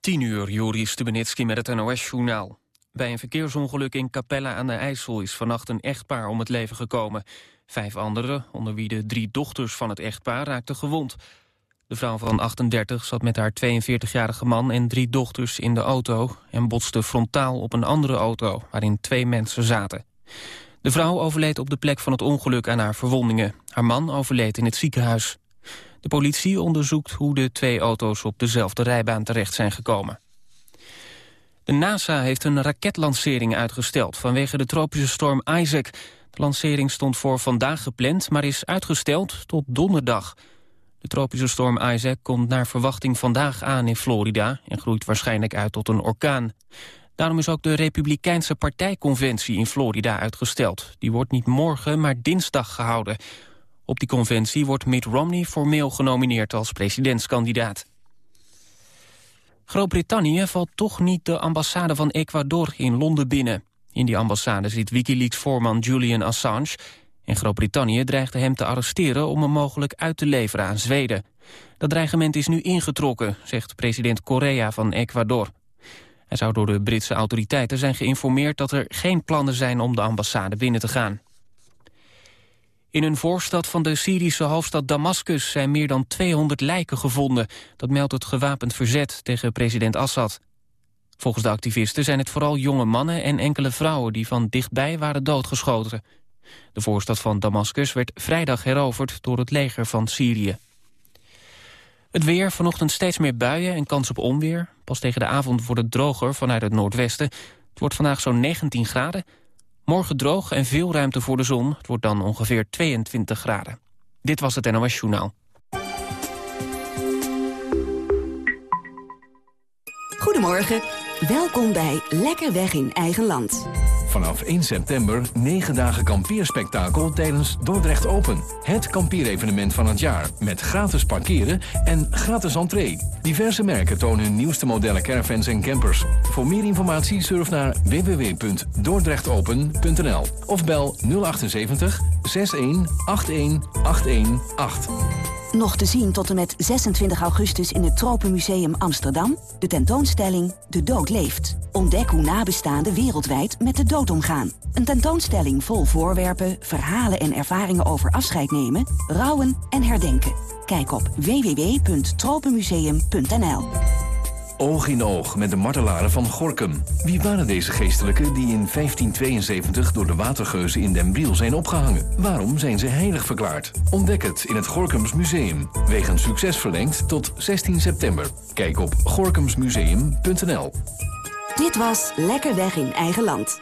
10 uur, Joris Stubenitski met het NOS-journaal. Bij een verkeersongeluk in Capelle aan de IJssel is vannacht een echtpaar om het leven gekomen. Vijf anderen, onder wie de drie dochters van het echtpaar, raakten gewond. De vrouw van 38 zat met haar 42-jarige man en drie dochters in de auto... en botste frontaal op een andere auto, waarin twee mensen zaten. De vrouw overleed op de plek van het ongeluk aan haar verwondingen. Haar man overleed in het ziekenhuis. De politie onderzoekt hoe de twee auto's op dezelfde rijbaan terecht zijn gekomen. De NASA heeft een raketlancering uitgesteld vanwege de tropische storm Isaac. De lancering stond voor vandaag gepland, maar is uitgesteld tot donderdag. De tropische storm Isaac komt naar verwachting vandaag aan in Florida... en groeit waarschijnlijk uit tot een orkaan. Daarom is ook de Republikeinse partijconventie in Florida uitgesteld. Die wordt niet morgen, maar dinsdag gehouden. Op die conventie wordt Mitt Romney formeel genomineerd als presidentskandidaat. Groot-Brittannië valt toch niet de ambassade van Ecuador in Londen binnen. In die ambassade zit Wikileaks-voorman Julian Assange... en Groot-Brittannië dreigde hem te arresteren om hem mogelijk uit te leveren aan Zweden. Dat dreigement is nu ingetrokken, zegt president Correa van Ecuador. Hij zou door de Britse autoriteiten zijn geïnformeerd dat er geen plannen zijn om de ambassade binnen te gaan. In een voorstad van de Syrische hoofdstad Damascus zijn meer dan 200 lijken gevonden. Dat meldt het gewapend verzet tegen president Assad. Volgens de activisten zijn het vooral jonge mannen en enkele vrouwen die van dichtbij waren doodgeschoten. De voorstad van Damascus werd vrijdag heroverd door het leger van Syrië. Het weer, vanochtend steeds meer buien en kans op onweer. Pas tegen de avond wordt het droger vanuit het noordwesten. Het wordt vandaag zo'n 19 graden. Morgen droog en veel ruimte voor de zon. Het wordt dan ongeveer 22 graden. Dit was het NOS Journaal. Goedemorgen, welkom bij Lekker Weg in Eigen Land. Vanaf 1 september 9 dagen kampeerspektakel tijdens Dordrecht Open. Het kampeerevenement van het jaar met gratis parkeren en gratis entree. Diverse merken tonen hun nieuwste modellen caravans en campers. Voor meer informatie surf naar www.dordrechtopen.nl of bel 078 61 81 818. Nog te zien tot en met 26 augustus in het Tropenmuseum Amsterdam... de tentoonstelling De Dood Leeft. Ontdek hoe nabestaanden wereldwijd met de dood omgaan. Een tentoonstelling vol voorwerpen, verhalen en ervaringen over afscheid nemen... rouwen en herdenken. Kijk op www.tropenmuseum.nl Oog in oog met de martelaren van Gorkum. Wie waren deze geestelijken die in 1572 door de watergeuzen in Den Briel zijn opgehangen? Waarom zijn ze heilig verklaard? Ontdek het in het Gorkums Museum. Wegens succes verlengd tot 16 september. Kijk op gorkumsmuseum.nl Dit was Lekker Weg in Eigen Land.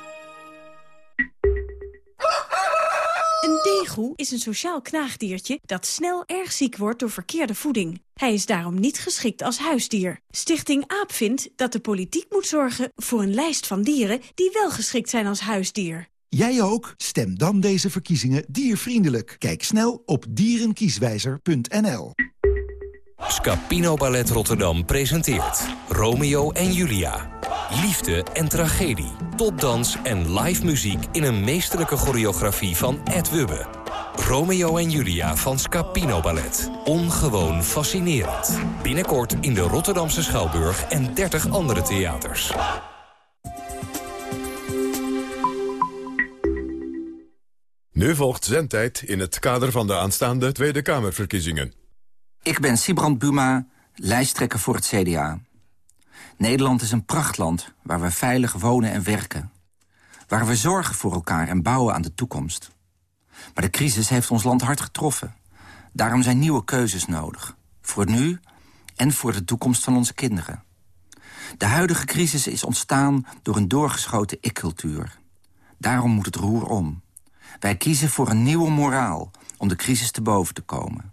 Een degoe is een sociaal knaagdiertje dat snel erg ziek wordt door verkeerde voeding. Hij is daarom niet geschikt als huisdier. Stichting AAP vindt dat de politiek moet zorgen voor een lijst van dieren die wel geschikt zijn als huisdier. Jij ook? Stem dan deze verkiezingen diervriendelijk. Kijk snel op dierenkieswijzer.nl. Scapino Ballet Rotterdam presenteert Romeo en Julia. Liefde en tragedie, topdans en live muziek in een meesterlijke choreografie van Ed Wubbe. Romeo en Julia van Scapino Ballet. Ongewoon fascinerend. Binnenkort in de Rotterdamse Schouwburg en 30 andere theaters. Nu volgt zendtijd in het kader van de aanstaande Tweede Kamerverkiezingen. Ik ben Sibrand Buma, lijsttrekker voor het CDA. Nederland is een prachtland waar we veilig wonen en werken. Waar we zorgen voor elkaar en bouwen aan de toekomst. Maar de crisis heeft ons land hard getroffen. Daarom zijn nieuwe keuzes nodig. Voor nu en voor de toekomst van onze kinderen. De huidige crisis is ontstaan door een doorgeschoten ik-cultuur. Daarom moet het roer om. Wij kiezen voor een nieuwe moraal om de crisis te boven te komen.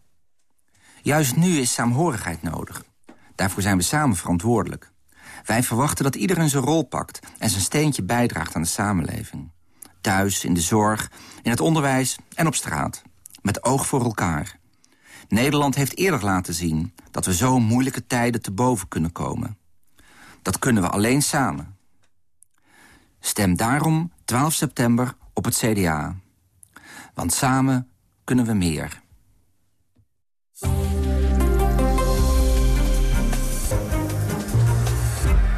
Juist nu is saamhorigheid nodig. Daarvoor zijn we samen verantwoordelijk. Wij verwachten dat iedereen zijn rol pakt en zijn steentje bijdraagt aan de samenleving. Thuis, in de zorg, in het onderwijs en op straat. Met oog voor elkaar. Nederland heeft eerder laten zien dat we zo moeilijke tijden te boven kunnen komen. Dat kunnen we alleen samen. Stem daarom 12 september op het CDA. Want samen kunnen we meer.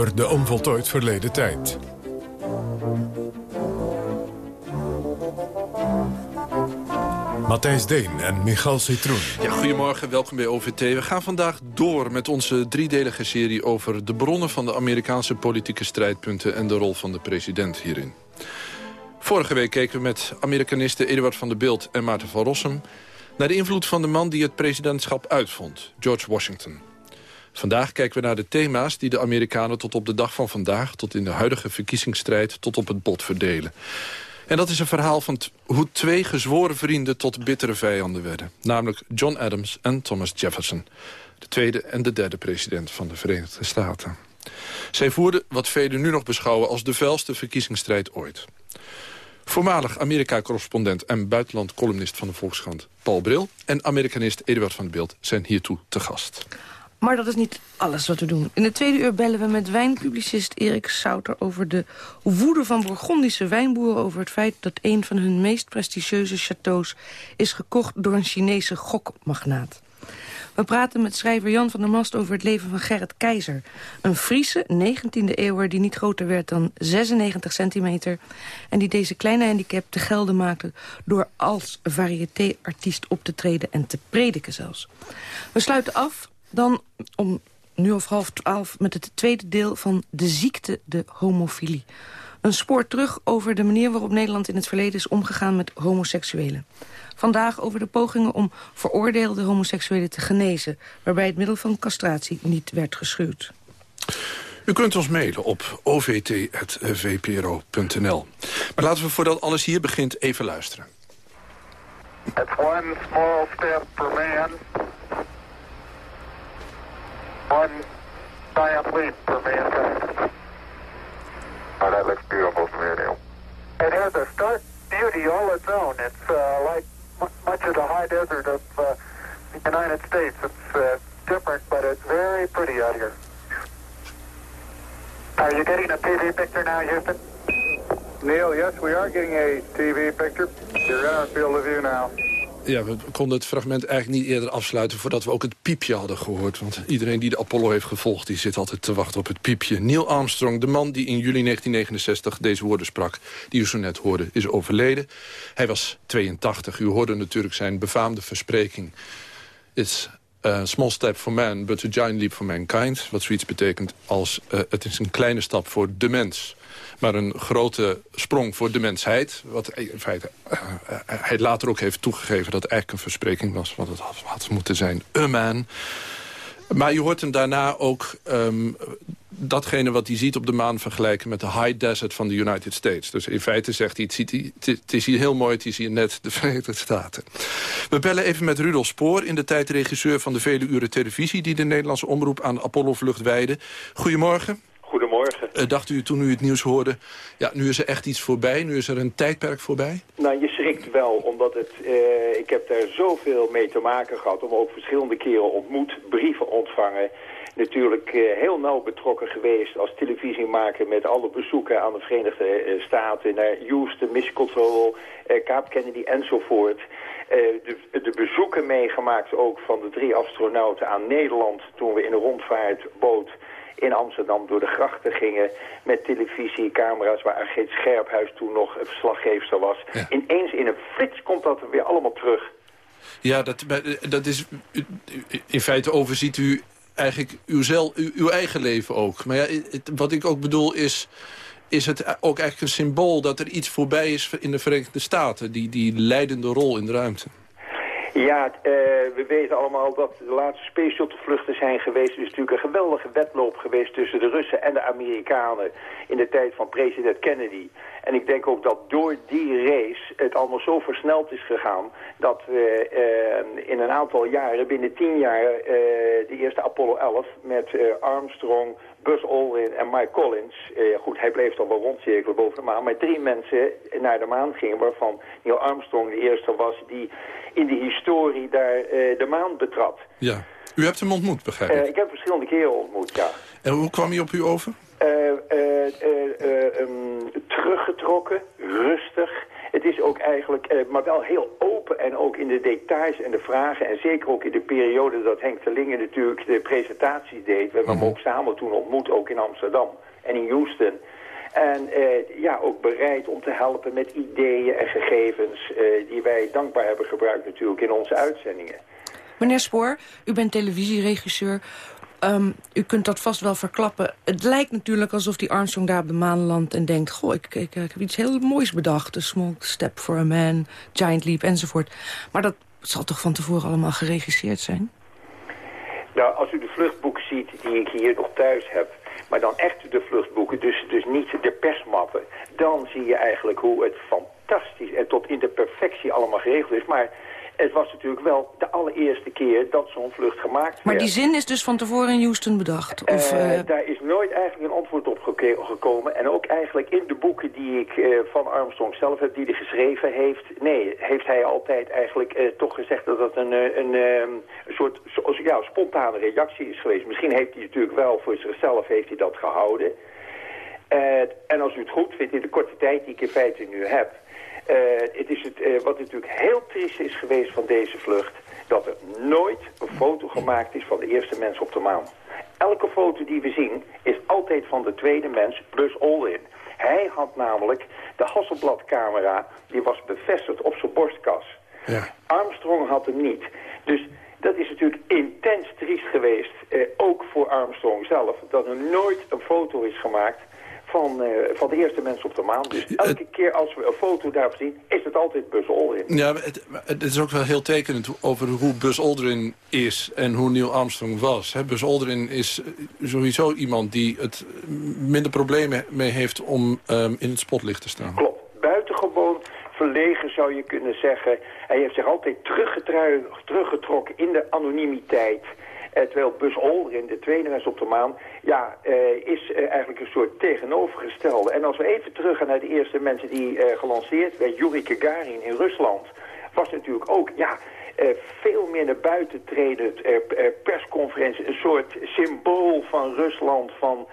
De onvoltooid verleden tijd. Matthijs Deen en Michal Citroen. Ja, goedemorgen, welkom bij OVT. We gaan vandaag door met onze driedelige serie... over de bronnen van de Amerikaanse politieke strijdpunten... en de rol van de president hierin. Vorige week keken we met Amerikanisten Eduard van der Beeld en Maarten van Rossum... naar de invloed van de man die het presidentschap uitvond, George Washington. Vandaag kijken we naar de thema's die de Amerikanen tot op de dag van vandaag... tot in de huidige verkiezingsstrijd tot op het bot verdelen. En dat is een verhaal van hoe twee gezworen vrienden tot bittere vijanden werden. Namelijk John Adams en Thomas Jefferson. De tweede en de derde president van de Verenigde Staten. Zij voerden wat velen nu nog beschouwen als de vuilste verkiezingsstrijd ooit. Voormalig Amerika-correspondent en buitenland-columnist van de Volkskrant Paul Bril... en Amerikanist Eduard van der Beeld zijn hiertoe te gast. Maar dat is niet alles wat we doen. In de tweede uur bellen we met wijnpublicist Erik Souter... over de woede van Bourgondische wijnboeren... over het feit dat een van hun meest prestigieuze chateaus... is gekocht door een Chinese gokmagnaat. We praten met schrijver Jan van der Mast over het leven van Gerrit Keizer. Een Friese 19e eeuwer die niet groter werd dan 96 centimeter... en die deze kleine handicap te gelden maakte... door als variété-artiest op te treden en te prediken zelfs. We sluiten af dan om nu of half twaalf met het tweede deel van de ziekte, de homofilie. Een spoor terug over de manier waarop Nederland in het verleden is omgegaan met homoseksuelen. Vandaag over de pogingen om veroordeelde homoseksuelen te genezen... waarbij het middel van castratie niet werd geschuwd. U kunt ons mailen op ovt.vpro.nl. Maar laten we voordat alles hier begint even luisteren. It's one small step for man... One giant leap for mankind. Oh, that looks beautiful from here, Neil. It has a stark beauty all its own. It's uh, like much of the high desert of uh, the United States. It's uh, different, but it's very pretty out here. Are you getting a TV picture now, Houston? Neil, yes, we are getting a TV picture. You're in our field of view now. Ja, we konden het fragment eigenlijk niet eerder afsluiten... voordat we ook het piepje hadden gehoord. Want iedereen die de Apollo heeft gevolgd... die zit altijd te wachten op het piepje. Neil Armstrong, de man die in juli 1969 deze woorden sprak... die u zo net hoorde, is overleden. Hij was 82. U hoorde natuurlijk zijn befaamde verspreking. It's a small step for man, but a giant leap for mankind. Wat zoiets betekent als... Uh, het is een kleine stap voor de mens maar een grote sprong voor de mensheid. Wat in feite uh, hij later ook heeft toegegeven dat eigenlijk een verspreking was. Want het had, moeten zijn a man. Maar je hoort hem daarna ook um, datgene wat hij ziet op de maan vergelijken... met de high desert van de United States. Dus in feite zegt hij, het, ziet hij, het is hier heel mooi, het is hier net de Verenigde Staten. We bellen even met Rudolf Spoor, in de tijd regisseur van de vele uren televisie... die de Nederlandse omroep aan Apollo-vlucht wijde. Goedemorgen. Goedemorgen. Uh, dacht u toen u het nieuws hoorde, ja, nu is er echt iets voorbij, nu is er een tijdperk voorbij? Nou, je schrikt wel, omdat het, uh, ik heb daar zoveel mee te maken gehad, om ook verschillende keren ontmoet, brieven ontvangen. Natuurlijk uh, heel nauw betrokken geweest als televisiemaker met alle bezoeken aan de Verenigde Staten, naar Houston, Mission Control, Cape Kennedy enzovoort. De, de, bezoeken meegemaakt ook van de drie astronauten aan Nederland toen we in een rondvaartboot in Amsterdam door de grachten gingen... met televisiecamera's waar Argeet Scherphuis toen nog verslaggeefster was. Ineens in een flits komt dat weer allemaal terug. Ja, dat, dat is... In feite overziet u eigenlijk uw, uw, uw eigen leven ook. Maar ja, wat ik ook bedoel is is het ook eigenlijk een symbool dat er iets voorbij is in de Verenigde Staten. Die, die leidende rol in de ruimte. Ja, uh, we weten allemaal dat de laatste Space vluchten zijn geweest. Er is natuurlijk een geweldige wedloop geweest tussen de Russen en de Amerikanen in de tijd van president Kennedy. En ik denk ook dat door die race het allemaal zo versneld is gegaan... dat we uh, in een aantal jaren, binnen tien jaar, uh, de eerste Apollo 11 met Armstrong, Buzz Aldrin en Mike Collins... goed, hij bleef dan wel rondcirkelen boven de maan... maar drie mensen naar de maan gingen... waarvan Neil Armstrong de eerste was die in de historie daar de maan betrad. Ja. U hebt hem ontmoet, begrijp ik? ik heb verschillende keren ontmoet, ja. En hoe kwam hij op u over? um, teruggetrokken, rustig. Het is ook eigenlijk, maar wel heel open en ook in de details en de vragen. En zeker ook in de periode dat Henk Terlingen natuurlijk de presentatie deed. We hebben hem ook samen toen ontmoet, ook in Amsterdam en in Houston. En uh, ja, ook bereid om te helpen met ideeën en gegevens... Uh, die wij dankbaar hebben gebruikt natuurlijk in onze uitzendingen. Meneer Spoor, u bent televisieregisseur. Um, u kunt dat vast wel verklappen. Het lijkt natuurlijk alsof die Armstrong daar op de maan landt... en denkt, goh, ik, ik, ik heb iets heel moois bedacht. A small step for a man, giant leap enzovoort. Maar dat zal toch van tevoren allemaal geregisseerd zijn? Nou, als u de vluchtboeken ziet die ik hier nog thuis heb... maar dan echt de vluchtboeken, dus, dus niet de persmappen... dan zie je eigenlijk hoe het fantastisch en tot in de perfectie allemaal geregeld is. Maar het was natuurlijk wel de allereerste keer dat zo'n vlucht gemaakt werd. Maar die zin is dus van tevoren in Houston bedacht? Of, uh, daar is nooit eigenlijk een antwoord op gekomen. En ook eigenlijk in de boeken die ik uh, van Armstrong zelf heb, die hij geschreven heeft... nee, heeft hij altijd eigenlijk toch gezegd dat dat een, een, een soort ja, spontane reactie is geweest. Misschien heeft hij natuurlijk wel voor zichzelf heeft hij dat gehouden. en als u het goed vindt, in de korte tijd die ik in feite nu heb... Uh, het is het, uh, wat natuurlijk heel triest is geweest van deze vlucht... dat er nooit een foto gemaakt is van de eerste mens op de maan. Elke foto die we zien is altijd van de tweede mens plus Aldrin. Hij had namelijk de Hasselblad-camera, die was bevestigd op zijn borstkas. Ja. Armstrong had hem niet. Dus dat is natuurlijk intens triest geweest, eh, ook voor Armstrong zelf... dat er nooit een foto is gemaakt van, uh, van de eerste mensen op de maan. Dus elke keer als we een foto daarvan zien, is het altijd Buzz Aldrin. Ja, het, het, is ook wel heel tekenend over hoe Buzz Aldrin is en hoe Neil Armstrong was. He, Buzz Aldrin is sowieso iemand die het minder problemen mee heeft om um, in het spotlicht te staan. Klopt. Buitengewoon verlegen zou je kunnen zeggen. Hij heeft zich altijd teruggetrokken in de anonimiteit. Uh, terwijl Buzz Aldrin, de tweede mens op de maan, ja, uh, is uh, eigenlijk een soort tegenovergestelde. En als we even teruggaan naar de eerste mensen die gelanceerd werd, Yuri Gagarin in Rusland, was natuurlijk ook, ja, veel meer naar buiten treden, persconferentie, een soort symbool van Rusland, van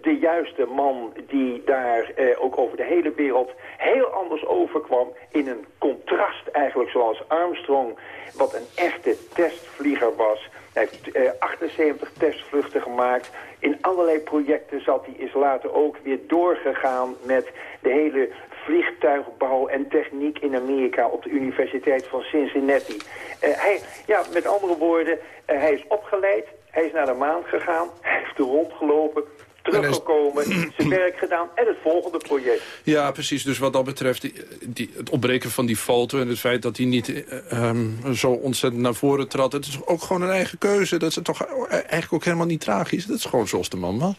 de juiste man die daar ook over de hele wereld heel anders overkwam. In een contrast eigenlijk zoals Armstrong, wat een echte testvlieger was. Hij heeft uh, 78 testvluchten gemaakt. In allerlei projecten zat hij, is later ook weer doorgegaan met de hele vliegtuigbouw en techniek in Amerika op de Universiteit van Cincinnati. Uh, hij, ja, met andere woorden, uh, hij is opgeleid, hij is naar de maan gegaan, hij heeft er rondgelopen, teruggekomen, zijn werk gedaan en het volgende project. Ja, precies. Dus wat dat betreft, die, die, het opbreken van die foto... en het feit dat hij niet um, zo ontzettend naar voren trad... het is ook gewoon een eigen keuze. Dat is toch eigenlijk ook helemaal niet tragisch. Dat is gewoon zoals de man was.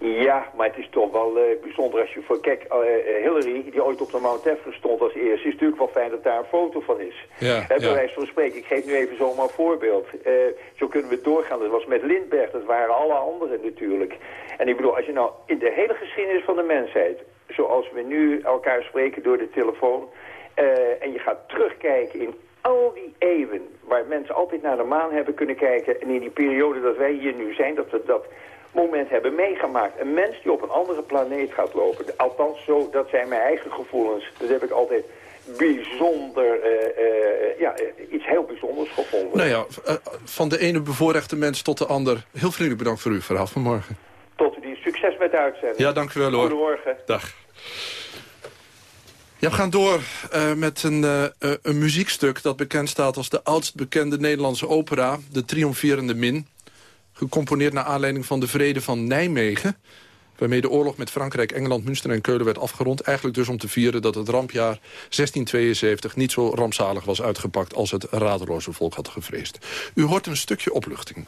Ja, maar het is toch wel uh, bijzonder als je voor... Kijk, uh, Hillary, die ooit op de Mount Everest stond als eerste... is natuurlijk wel fijn dat daar een foto van is. Ja, Bij ja. wijze van spreken, ik geef nu even zomaar een voorbeeld. Uh, zo kunnen we doorgaan. Dat was met Lindbergh, dat waren alle anderen natuurlijk. En ik bedoel, als je nou in de hele geschiedenis van de mensheid... zoals we nu elkaar spreken door de telefoon... en je gaat terugkijken in al die eeuwen... waar mensen altijd naar de maan hebben kunnen kijken... en in die periode dat wij hier nu zijn, dat we dat moment hebben meegemaakt. Een mens die op een andere planeet gaat lopen. Althans, zo, dat zijn mijn eigen gevoelens. Dat heb ik altijd bijzonder, uh, uh, ja, iets heel bijzonders gevonden. Nou ja, van de ene bevoorrechte mens tot de ander. Heel vriendelijk bedankt voor uw verhaal vanmorgen. Tot u die. Succes met de uitzending. Ja, dank u wel hoor. Goedemorgen. Dag. Ja, we gaan door uh, met een, uh, een muziekstuk dat bekend staat als de oudst bekende Nederlandse opera, De Triomferende Min gecomponeerd naar aanleiding van de vrede van Nijmegen. waarmee de oorlog met Frankrijk, Engeland, Münster en Keulen werd afgerond. Eigenlijk dus om te vieren dat het rampjaar 1672 niet zo rampzalig was uitgepakt als het radeloze volk had gevreesd. U hoort een stukje opluchting.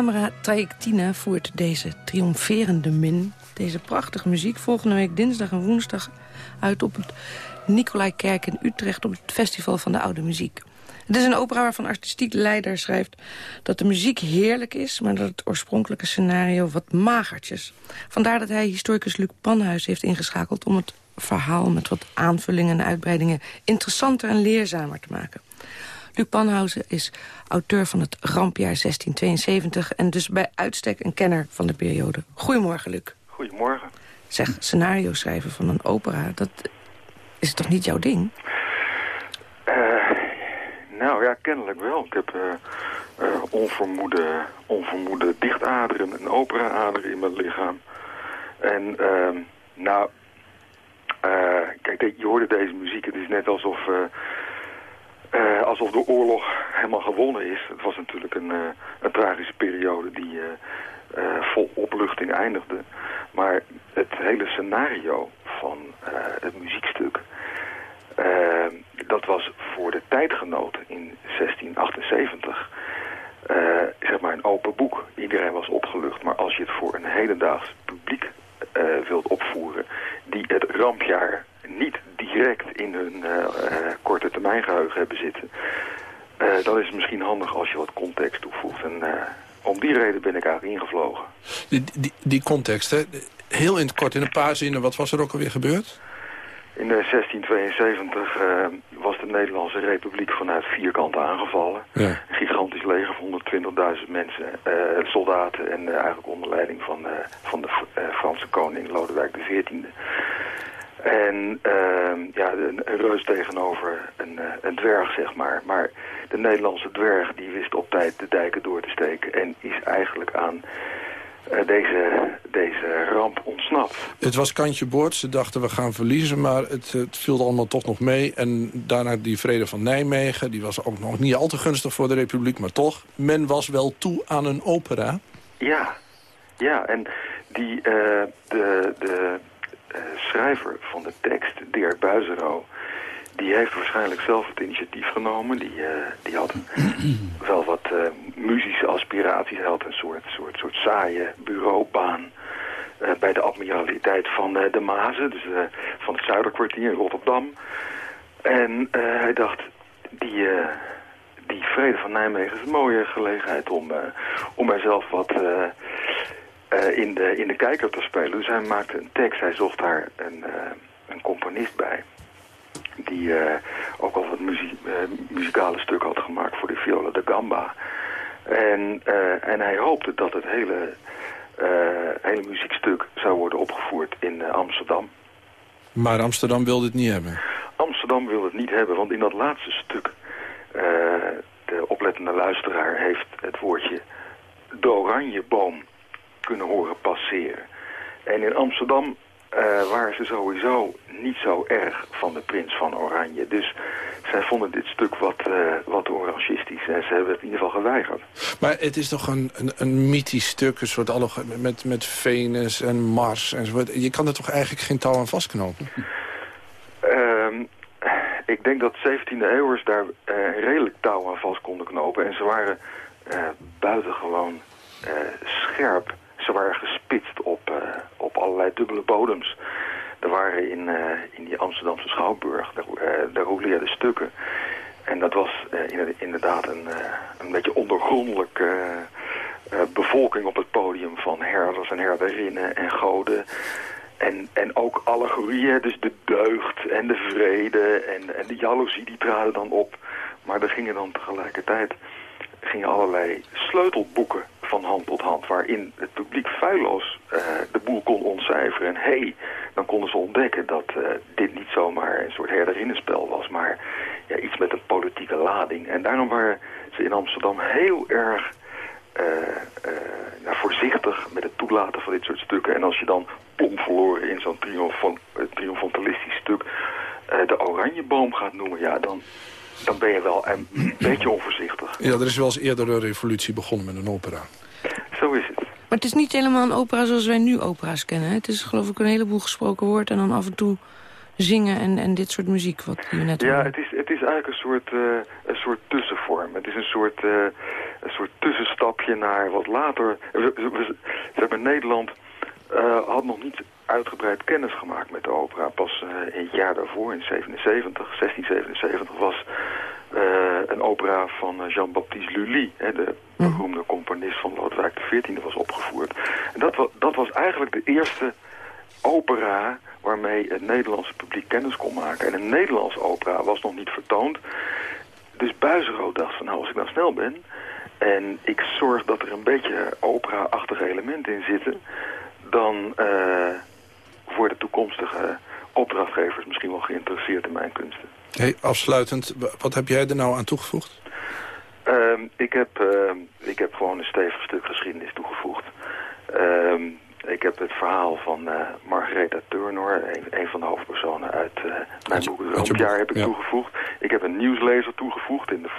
Camera Trajectina voert deze triomferende min... deze prachtige muziek volgende week dinsdag en woensdag uit... op het Nicolaikerk in Utrecht op het Festival van de Oude Muziek. Het is een opera waarvan artistiek leider schrijft dat de muziek heerlijk is... maar dat het oorspronkelijke scenario wat magertjes. Vandaar dat hij historicus Luc Panhuis heeft ingeschakeld... om het verhaal met wat aanvullingen en uitbreidingen interessanter en leerzamer te maken. Luc Panhausen is auteur van het rampjaar 1672... en dus bij uitstek een kenner van de periode. Goedemorgen, Luc. Goedemorgen. Zeg, scenario schrijven van een opera, dat is toch niet jouw ding? Uh, nou ja, kennelijk wel. Ik heb uh, uh, onvermoede, onvermoede dichtaderen en operaaderen in mijn lichaam. En ehm, nou, kijk, je hoorde deze muziek. Het is net alsof uh, alsof de oorlog helemaal gewonnen is. Het was natuurlijk een, uh, een tragische periode die uh, vol opluchting eindigde. Maar het hele scenario van het muziekstuk... dat was voor de tijdgenoten in 1678 zeg maar een open boek. Iedereen was opgelucht. Maar als je het voor een hedendaags publiek wilt opvoeren... die het rampjaar niet direct in hun uh, korte termijn geheugen hebben zitten. Uh, dan is het misschien handig als je wat context toevoegt. En om die reden ben ik eigenlijk ingevlogen. Die, die, die context, hè? heel in het kort, in een paar zinnen, wat was er ook alweer gebeurd? In 1672 was de Nederlandse Republiek vanuit vier kanten aangevallen. Ja. Een gigantisch leger van 120.000 mensen, soldaten en eigenlijk onder leiding van, van de Franse koning Lodewijk XIV. En uh, ja, een, een, reus tegenover een, uh, een dwerg, zeg maar. Maar de Nederlandse dwerg die wist op tijd de dijken door te steken... en is eigenlijk aan uh, deze, deze ramp ontsnapt. Het was kantje boord, ze dachten we gaan verliezen... maar het, het viel allemaal toch nog mee. En daarna die vrede van Nijmegen, die was ook nog niet al te gunstig voor de Republiek... maar toch, men was wel toe aan een opera. Ja, ja, en die, uh, de, de, schrijver van de tekst, Dirk Buizero... die heeft waarschijnlijk zelf het initiatief genomen. Die, uh, die had wel wat uh, muzische aspiraties. Hij had een soort, soort, soort saaie bureaubaan... bij de admiraliteit van de Mazen, dus van het Zuiderkwartier in Rotterdam. En hij dacht, die, die vrede van Nijmegen is een mooie gelegenheid om, om mijzelf wat uh, in, de, in de kijker te spelen. Dus hij maakte een tekst, hij zocht daar een, uh, een componist bij. Die uh, ook al wat muzie muzikale stuk had gemaakt voor de viola de gamba. En, en hij hoopte dat het hele, hele muziekstuk zou worden opgevoerd in Amsterdam. Maar Amsterdam wilde het niet hebben? Amsterdam wilde het niet hebben, want in dat laatste stuk... de oplettende luisteraar heeft het woordje de oranjeboom kunnen horen passeren. En in Amsterdam uh, waren ze sowieso niet zo erg van de prins van Oranje. Dus zij vonden dit stuk wat, uh, wat orangistisch en ze hebben het in ieder geval geweigerd. Maar het is toch een, een, een mythisch stuk, een soort met, met Venus en Mars enzovoort. Je kan er toch eigenlijk geen touw aan vastknopen? Uh, ik, denk dat 17e eeuwers daar uh, redelijk touw aan vast konden knopen. En ze waren buitengewoon scherp. Ze waren gespitst op, op allerlei dubbele bodems. Er waren in, in die Amsterdamse Schouwburg, daar, daar roleerden stukken. En dat was inderdaad een, een beetje ondergrondelijk bevolking op het podium van herders en herderinnen en goden. En, en ook allegorieën, dus de deugd en de vrede en, en de jaloezie, die traden dan op. Maar er gingen dan tegelijkertijd gingen allerlei sleutelboeken van hand tot hand... waarin het publiek feilloos uh, de boel kon ontcijferen. En hé, hey, dan konden ze ontdekken dat uh, dit niet zomaar een soort herderinnenspel was... maar ja, iets met een politieke lading. En daarom waren ze in Amsterdam heel erg nou, voorzichtig met het toelaten van dit soort stukken. En als je dan plom verloren in zo'n triomfant, triomfantalistisch stuk de Oranjeboom gaat noemen... ja, dan, dan ben je wel een beetje onvoorzichtig. Ja, er is wel eens eerder een revolutie begonnen met een opera. Zo is het. Maar het is niet helemaal een opera zoals wij nu opera's kennen. Het is geloof ik een heleboel gesproken woord en dan af en toe zingen en, en dit soort muziek wat je net Ja, het is, het is eigenlijk een soort, uh, een soort tussenvorm. Het is een soort, uh, een soort tussenstapje naar wat later... We, we, we, Nederland uh, had nog niet uitgebreid kennis gemaakt met de opera. Pas uh, een jaar daarvoor, in 77, 1677, was uh, een opera van Jean-Baptiste Lully, hè, de beroemde componist van Lodewijk XIV, was opgevoerd. En dat, was, dat was eigenlijk de eerste opera waarmee het Nederlandse publiek kennis kon maken. En een Nederlandse opera was nog niet vertoond. Dus Buizenrood dacht van, nou, als ik nou snel ben... en ik zorg dat er een beetje opera-achtige elementen in zitten dan uh, worden toekomstige opdrachtgevers misschien wel geïnteresseerd in mijn kunsten. Hey, afsluitend, wat heb jij er nou aan toegevoegd? Uh, ik, heb, uh, ik heb gewoon een stevig stuk geschiedenis toegevoegd. Ehm, ik heb het verhaal van uh, Margaretha Turner, een, een, van de hoofdpersonen uit uh, mijn boek Roomjaar, heb ik ja. toegevoegd. Ik heb een nieuwslezer toegevoegd in de,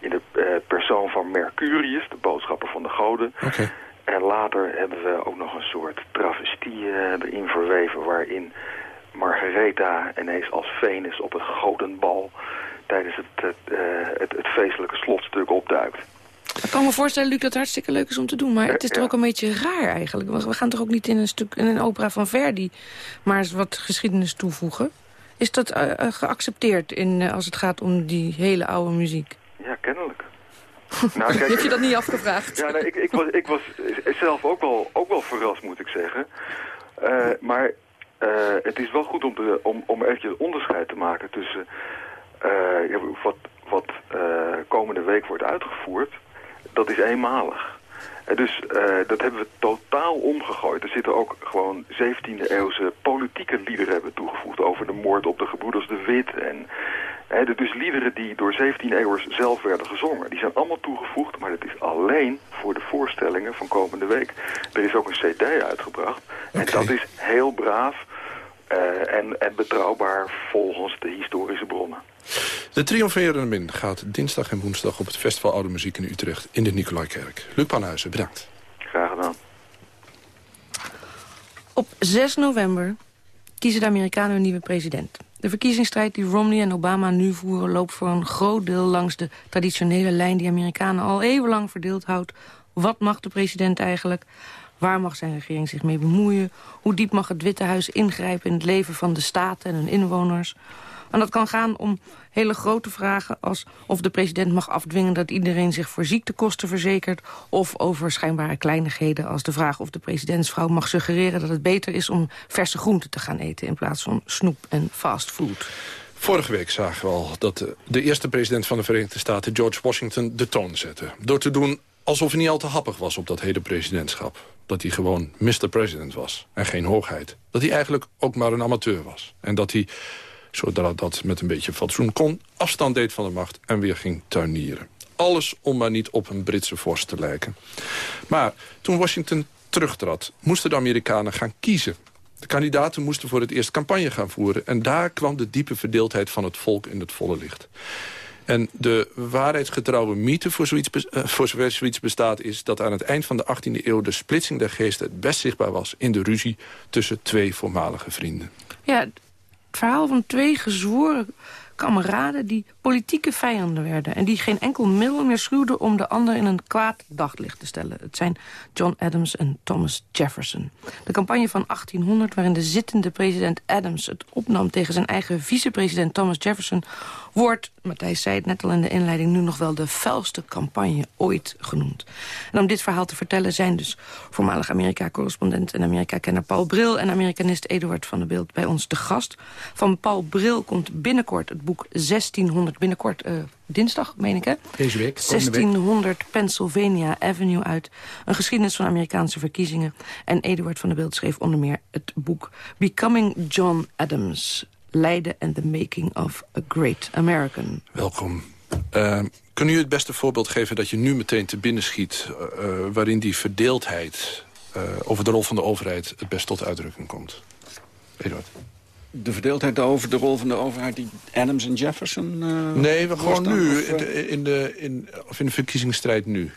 in de uh, persoon van Mercurius, de boodschapper van de goden. Okay. En later hebben we ook nog een soort travestie erin verweven... waarin Margaretha ineens als Venus op het godenbal... tijdens het, uh, het, het feestelijke slotstuk opduikt. Ik kan me voorstellen, Luc, dat het hartstikke leuk is om te doen. Maar het is toch ook een beetje raar eigenlijk. We gaan toch ook niet in een, stuk, in een opera van Verdi... maar eens wat geschiedenis toevoegen? Is dat uh, geaccepteerd in, uh, als het gaat om die hele oude muziek? Ja, kennelijk. Nou, kijk, Heb je dat niet afgevraagd? Ja, nee, ik, ik, was, ik was zelf ook wel, ook wel verrast, moet ik zeggen. Uh, maar uh, het is wel goed om, te, om, om eventjes onderscheid te maken tussen uh, wat, wat komende week wordt uitgevoerd. Dat is eenmalig. En dus dat hebben we totaal omgegooid. Er zitten ook gewoon 17e eeuwse politieke liederen hebben toegevoegd over de moord op de gebroeders de Wit en He, dus liederen die door 17 eeuwers zelf werden gezongen. Die zijn allemaal toegevoegd, maar dat is alleen voor de voorstellingen van komende week. Er is ook een cd uitgebracht. Okay. En dat is heel braaf uh, en, en betrouwbaar volgens de historische bronnen. De Triomferende Min gaat dinsdag en woensdag op het Festival Oude Muziek in Utrecht in de Nicolaikerk. Luc Panhuizen, bedankt. Graag gedaan. Op 6 november kiezen de Amerikanen een nieuwe president. De verkiezingsstrijd die Romney en Obama nu voeren... loopt voor een groot deel langs de traditionele lijn... die Amerikanen al eeuwenlang verdeeld houdt. Wat mag de president eigenlijk? Waar mag zijn regering zich mee bemoeien? Hoe diep mag het Witte Huis ingrijpen in het leven van de staten en hun inwoners? En dat kan gaan om hele grote vragen als of de president mag afdwingen dat iedereen zich voor ziektekosten verzekert of over schijnbare kleinigheden als de vraag of de presidentsvrouw mag suggereren dat het beter is om verse groenten te gaan eten in plaats van snoep en fastfood. Vorige week zagen we al dat de, de eerste president van de Verenigde Staten, George Washington, de toon zette. Door te doen alsof hij niet al te happig was op dat hele presidentschap. Dat hij gewoon Mr. President was en geen hoogheid. Dat hij eigenlijk ook maar een amateur was. En dat hij zodat dat met een beetje fatsoen kon, afstand deed van de macht en weer ging tuinieren. Alles om maar niet op een Britse vorst te lijken. Maar toen Washington terugtrad, moesten de Amerikanen gaan kiezen. De kandidaten moesten voor het eerst campagne gaan voeren... en daar kwam de diepe verdeeldheid van het volk in het volle licht. En de waarheidsgetrouwe mythe voor zoiets, uh, voor zover zoiets bestaat... is dat aan het eind van de 18e eeuw de splitsing der geesten... het best zichtbaar was in de ruzie tussen twee voormalige vrienden. Ja, verhaal van twee gezworen kameraden die politieke vijanden werden... en die geen enkel middel meer schuwden om de ander in een kwaad daglicht te stellen. Het zijn John Adams en Thomas Jefferson. De campagne van 1800, waarin de zittende president Adams het opnam... tegen zijn eigen vicepresident Thomas Jefferson... wordt, Matthijs zei het net al in de inleiding... nu nog wel de vuilste campagne ooit genoemd. En om dit verhaal te vertellen zijn dus voormalig Amerika-correspondent... en Amerika-kenner Paul Bril en Amerikanist Eduard van der Beeld bij ons te gast. Van Paul Bril komt binnenkort het boek 1600, binnenkort uh, dinsdag, meen ik hè? Deze week. 1600 Pennsylvania Avenue uit. Een geschiedenis van Amerikaanse verkiezingen. En Eduard van der Beeld schreef onder meer het boek Becoming John Adams. Leiden and the Making of a Great American. Welkom. Uh, kun u het beste voorbeeld geven dat je nu meteen te binnen schiet... Uh, waarin die verdeeldheid uh, over de rol van de overheid het best tot uitdrukking komt? Eduard de verdeeldheid over de rol van de overheid die Adams en Jefferson... Uh, nee, we gewoon nu, of, in, de, in, de, in, of in de verkiezingsstrijd nu.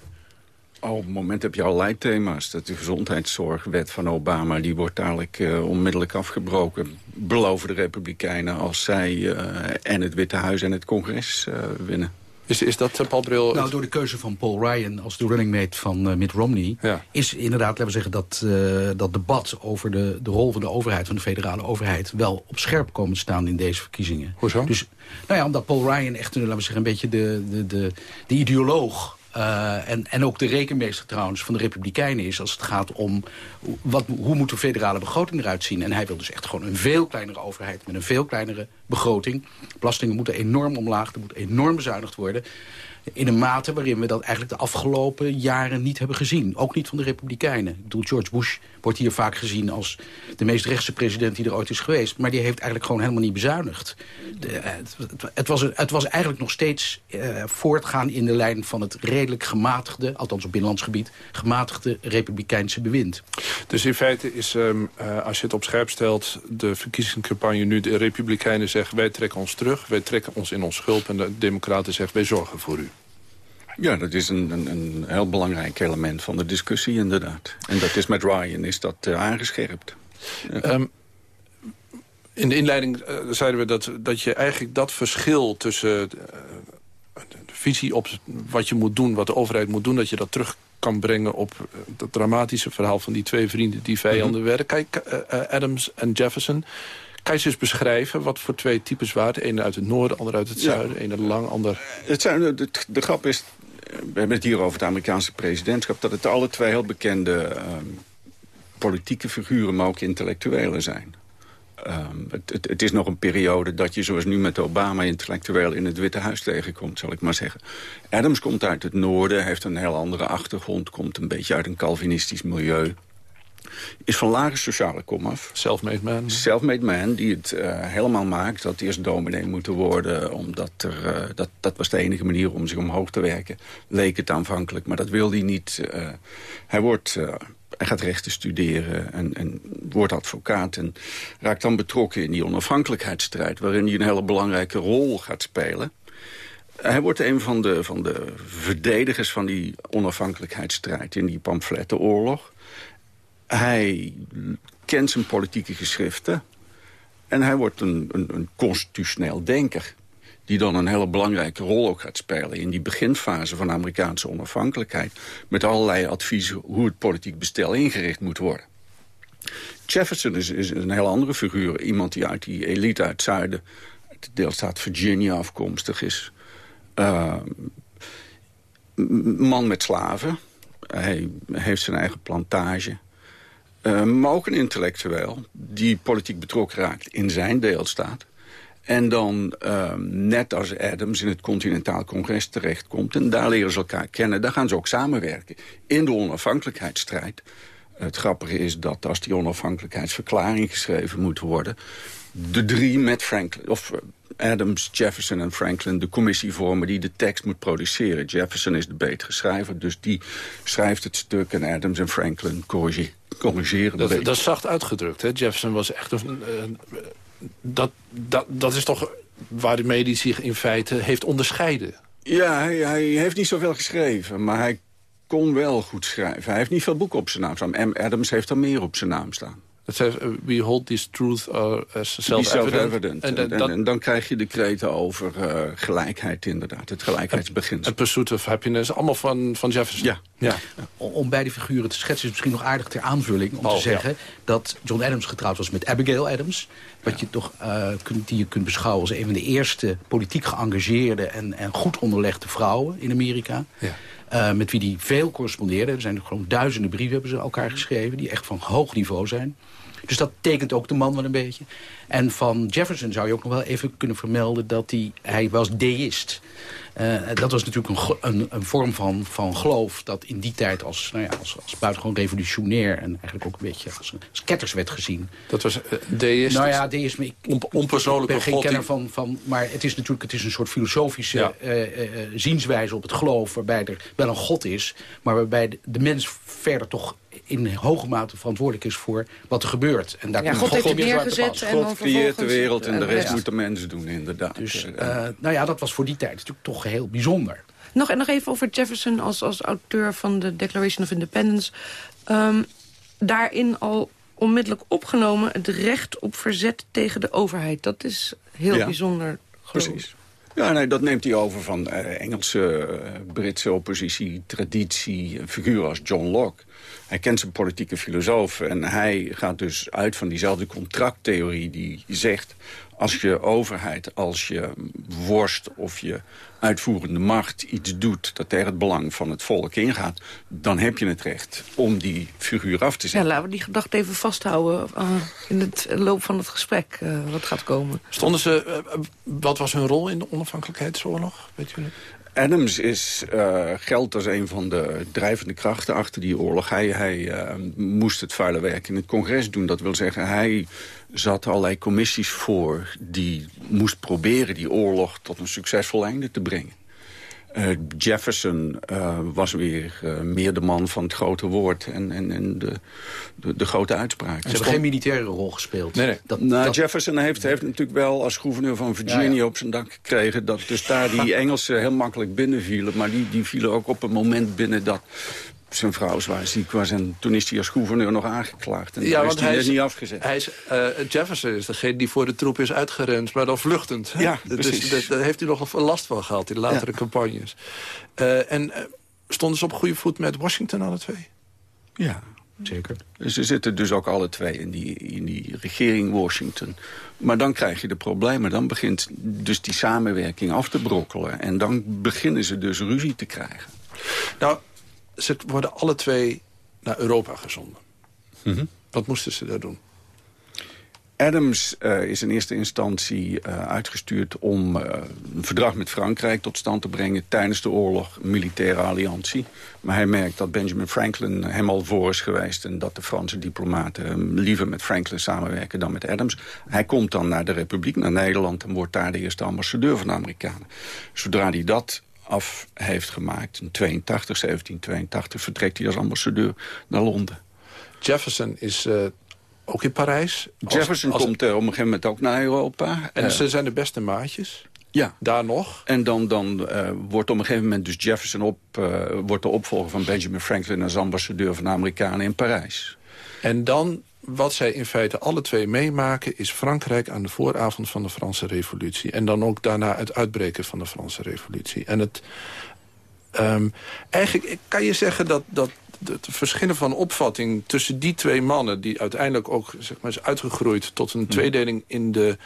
Oh, op het moment heb je allerlei thema's. Dat de gezondheidszorgwet van Obama... die wordt dadelijk uh, onmiddellijk afgebroken. Beloven de Republikeinen als zij uh, en het Witte Huis en het congres winnen. Is, is dat Bril? Nou, door de keuze van Paul Ryan als de running mate van uh, Mitt Romney... Ja. is inderdaad, laten we zeggen, dat, uh, dat debat over de, de rol van de overheid... van de federale overheid wel op scherp komen staan in deze verkiezingen. Hoezo? Dus, nou ja, omdat Paul Ryan echt, laten we zeggen, een beetje de, de, de, de ideoloog uh, en, en ook de rekenmeester trouwens van de Republikeinen is... als het gaat om wat, hoe moet de federale begroting eruit zien. En hij wil dus echt gewoon een veel kleinere overheid... met een veel kleinere begroting. Belastingen moeten enorm omlaag, er moet enorm bezuinigd worden in een mate waarin we dat eigenlijk de afgelopen jaren niet hebben gezien. Ook niet van de Republikeinen. Ik bedoel, George Bush wordt hier vaak gezien als de meest rechtse president die er ooit is geweest. Maar die heeft eigenlijk gewoon helemaal niet bezuinigd. De, het, was, het was eigenlijk nog steeds uh, voortgaan in de lijn van het redelijk gematigde, althans op binnenlands gebied, gematigde republikeinse bewind. Dus in feite is, um, uh, als je het op scherp stelt, de verkiezingscampagne nu, de republikeinen zeggen wij trekken ons terug, wij trekken ons in ons schulp en de democraten zeggen wij zorgen voor u. Ja, dat is een, een, een, heel belangrijk element van de discussie inderdaad. En dat is met Ryan is dat uh, aangescherpt. Ja. Um, in de inleiding uh, zeiden we dat, dat je eigenlijk dat verschil tussen uh, de visie op wat je moet doen, wat de overheid moet doen, dat je dat terug kan brengen op dat dramatische verhaal van die twee vrienden die vijanden mm -hmm. werden. Kijk, Adams en Jefferson. Kan je eens beschrijven wat voor twee types waren? Ene uit het noorden, de andere uit het zuiden. De ene lang, ander... Het zijn, de, de grap is, we hebben het hier over het Amerikaanse presidentschap... dat het alle twee heel bekende um, politieke figuren, maar ook intellectuelen zijn. Um, het, het, het, is nog een periode dat je zoals nu met Obama intellectueel in het Witte Huis tegenkomt, zal ik maar zeggen. Adams komt uit het noorden, heeft een heel andere achtergrond, komt een beetje uit een Calvinistisch milieu is van lage sociale komaf. Self-made man. Self-made man, die het uh, helemaal maakt dat eerst dominee moeten worden. Omdat er, uh, dat, dat was de enige manier om zich omhoog te werken. Leek het aanvankelijk, maar dat wil hij niet. Uh, hij wordt... hij gaat rechten studeren en, en, wordt advocaat... en raakt dan betrokken in die onafhankelijkheidsstrijd... waarin hij een hele belangrijke rol gaat spelen. Hij wordt een van de, van de verdedigers van die onafhankelijkheidsstrijd... in die pamflettenoorlog. Hij kent zijn politieke geschriften. En hij wordt een, een, constitutioneel denker. Die dan een hele belangrijke rol ook gaat spelen... in die beginfase van Amerikaanse onafhankelijkheid. Met allerlei adviezen hoe het politiek bestel ingericht moet worden. Jefferson is, is een heel andere figuur. Iemand die uit die elite uit het zuiden... uit de deelstaat Virginia afkomstig is. Uh, man met slaven. Hij heeft zijn eigen plantage. Uh, maar ook een intellectueel die politiek betrokken raakt in zijn deelstaat. En dan uh, net als Adams in het Continentaal Congres terechtkomt. En daar leren ze elkaar kennen. Daar gaan ze ook samenwerken in de onafhankelijkheidsstrijd. Het grappige is dat als die onafhankelijkheidsverklaring geschreven moet worden... de drie met Franklin, of Adams, Jefferson en Franklin de commissie vormen die de tekst moet produceren. Jefferson is de betere schrijver, dus die schrijft het stuk en Adams en Franklin corrigeren. Dat, dat is zacht uitgedrukt, hè? Jefferson was echt een... Uh, dat, dat, dat is toch waarmee hij zich in feite heeft onderscheiden. Ja, hij, hij heeft niet zoveel geschreven, maar hij kon wel goed schrijven. Hij heeft niet veel boeken op zijn naam staan. M. Adams heeft er meer op zijn naam staan. Het zegt, uh, we hold this truth uh, as self-evident. en, en, en, dan krijg je de kreten over uh, gelijkheid inderdaad. Het gelijkheidsbeginsel. En pursuit of happiness. Allemaal van, van Jefferson. Ja. ja. Om beide figuren te schetsen is misschien nog aardig ter aanvulling... om oh, te zeggen ja. dat John Adams getrouwd was met Abigail Adams. Wat je toch, uh, kunt, die je kunt beschouwen als een van de eerste politiek geëngageerde... en, en goed onderlegde vrouwen in Amerika. Ja. Uh, met wie die veel correspondeerden. Er zijn gewoon duizenden brieven hebben ze elkaar geschreven... die echt van hoog niveau zijn. Dus dat tekent ook de man wel een beetje. En van Jefferson zou je ook nog wel even kunnen vermelden... dat hij, hij was deïst. Uh, dat was natuurlijk een, een, een, vorm van, van geloof... dat in die tijd als, nou ja, als, als buitengewoon revolutionair... en eigenlijk ook een beetje als, als ketters werd gezien. Dat was uh, deïst? Nou ja, deïsme... Ik, On, onpersoonlijke ik ben geen God kenner van, van... maar het is natuurlijk het is een soort filosofische ja. uh, zienswijze op het geloof... waarbij er wel een God is... maar waarbij de, de mens verder toch in hoge mate verantwoordelijk is voor wat er gebeurt. En daar ja, God, God heeft het neergezet. En God creëert de wereld en de rest ja. moet de mens doen, inderdaad. Dus, uh, nou ja, dat was voor die tijd natuurlijk toch heel bijzonder. Nog, en nog even over Jefferson als, als auteur van de Declaration of Independence. Um, daarin al onmiddellijk opgenomen het recht op verzet tegen de overheid. Dat is heel ja, bijzonder. Precies. Ja, nee, dat neemt hij over van uh, Engelse, uh, Britse oppositie, traditie, figuren als John Locke. Hij kent zijn politieke filosoof en hij gaat dus uit van diezelfde contracttheorie die zegt... als je overheid, als je worst of je uitvoerende macht iets doet... dat tegen het belang van het volk ingaat... dan heb je het recht om die figuur af te zetten. Ja, laten we die gedachte even vasthouden uh, in het loop van het gesprek uh, wat gaat komen. Stonden ze, uh, wat was hun rol in de onafhankelijkheidsoorlog? Weet jullie? Adams is, uh, geldt als een van de drijvende krachten achter die oorlog. Hij, hij uh, moest het vuile werk in het congres doen. Dat wil zeggen, hij zat allerlei commissies voor... die moest proberen die oorlog tot een succesvol einde te brengen. Uh, Jefferson uh, was weer uh, meer de man van het grote woord en, en, en de, de, de, grote uitspraak. Ze hebben geen militaire rol gespeeld. Nee, nee. Dat, nou, dat... Jefferson heeft, heeft natuurlijk wel als gouverneur van Virginia ja, ja. op zijn dak gekregen... dat dus daar die Engelsen heel makkelijk binnenvielen. Maar die, die vielen ook op een moment binnen dat zijn vrouw zwaar ziek was. En toen is hij als gouverneur nog aangeklaagd. En ja, want is hij, hij is, niet afgezet. Hij is, uh, Jefferson is degene die voor de troep is uitgerend, maar dan vluchtend. Ja, dus, dus, daar heeft hij nog last van gehad in latere ja. campagnes. Uh, en uh, stonden ze op goede voet met Washington alle twee? Ja, zeker. Ze zitten dus ook alle twee in die, in die regering Washington. Maar dan krijg je de problemen. Dan begint dus die samenwerking af te brokkelen. En dan beginnen ze dus ruzie te krijgen. Nou, ze worden alle twee naar Europa gezonden. Mm -hmm. Wat moesten ze daar doen? Adams uh, is in eerste instantie uh, uitgestuurd om uh, een verdrag met Frankrijk tot stand te brengen tijdens de oorlog, een militaire alliantie. Maar hij merkt dat Benjamin Franklin hem al voor is geweest en dat de Franse diplomaten liever met Franklin samenwerken dan met Adams. Hij komt dan naar de Republiek, naar Nederland en wordt daar de eerste ambassadeur van de Amerikanen. Zodra hij dat af heeft gemaakt. In 82, 1782 vertrekt hij als ambassadeur naar Londen. Jefferson is uh, ook in Parijs. Jefferson als, als... komt uh, op een gegeven moment ook naar Europa. En uh, ze zijn de beste maatjes. Ja. Daar nog. En dan, dan wordt op een gegeven moment dus Jefferson op, wordt de opvolger van Benjamin Franklin als ambassadeur van de Amerikanen in Parijs. En dan wat zij in feite alle twee meemaken... is Frankrijk aan de vooravond van de Franse revolutie. En dan ook daarna het uitbreken van de Franse revolutie. En het... Um, eigenlijk kan je zeggen dat, dat de, verschillen van opvatting tussen die twee mannen... die uiteindelijk ook zeg maar, is uitgegroeid tot een tweedeling in de...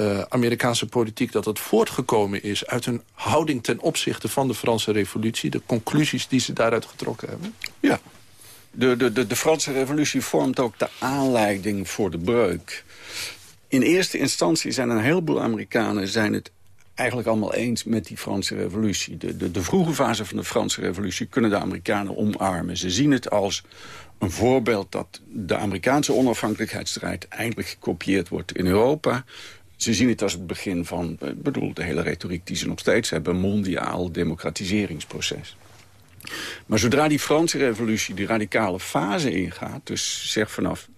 Uh, Amerikaanse politiek dat het voortgekomen is... uit een houding ten opzichte van de Franse revolutie. De conclusies die ze daaruit getrokken hebben. Ja, de, de, de, Franse revolutie vormt ook de aanleiding voor de breuk. In eerste instantie zijn een heleboel Amerikanen zijn het eigenlijk allemaal eens met die Franse revolutie. De, de, de vroege fase van de Franse revolutie kunnen de Amerikanen omarmen. Ze zien het als een voorbeeld dat de Amerikaanse onafhankelijkheidsstrijd... eindelijk gekopieerd wordt in Europa. Ze zien het als het begin van, ik bedoel, de hele retoriek die ze nog steeds hebben... mondiaal democratiseringsproces. Maar zodra die Franse revolutie die radicale fase ingaat... dus zeg vanaf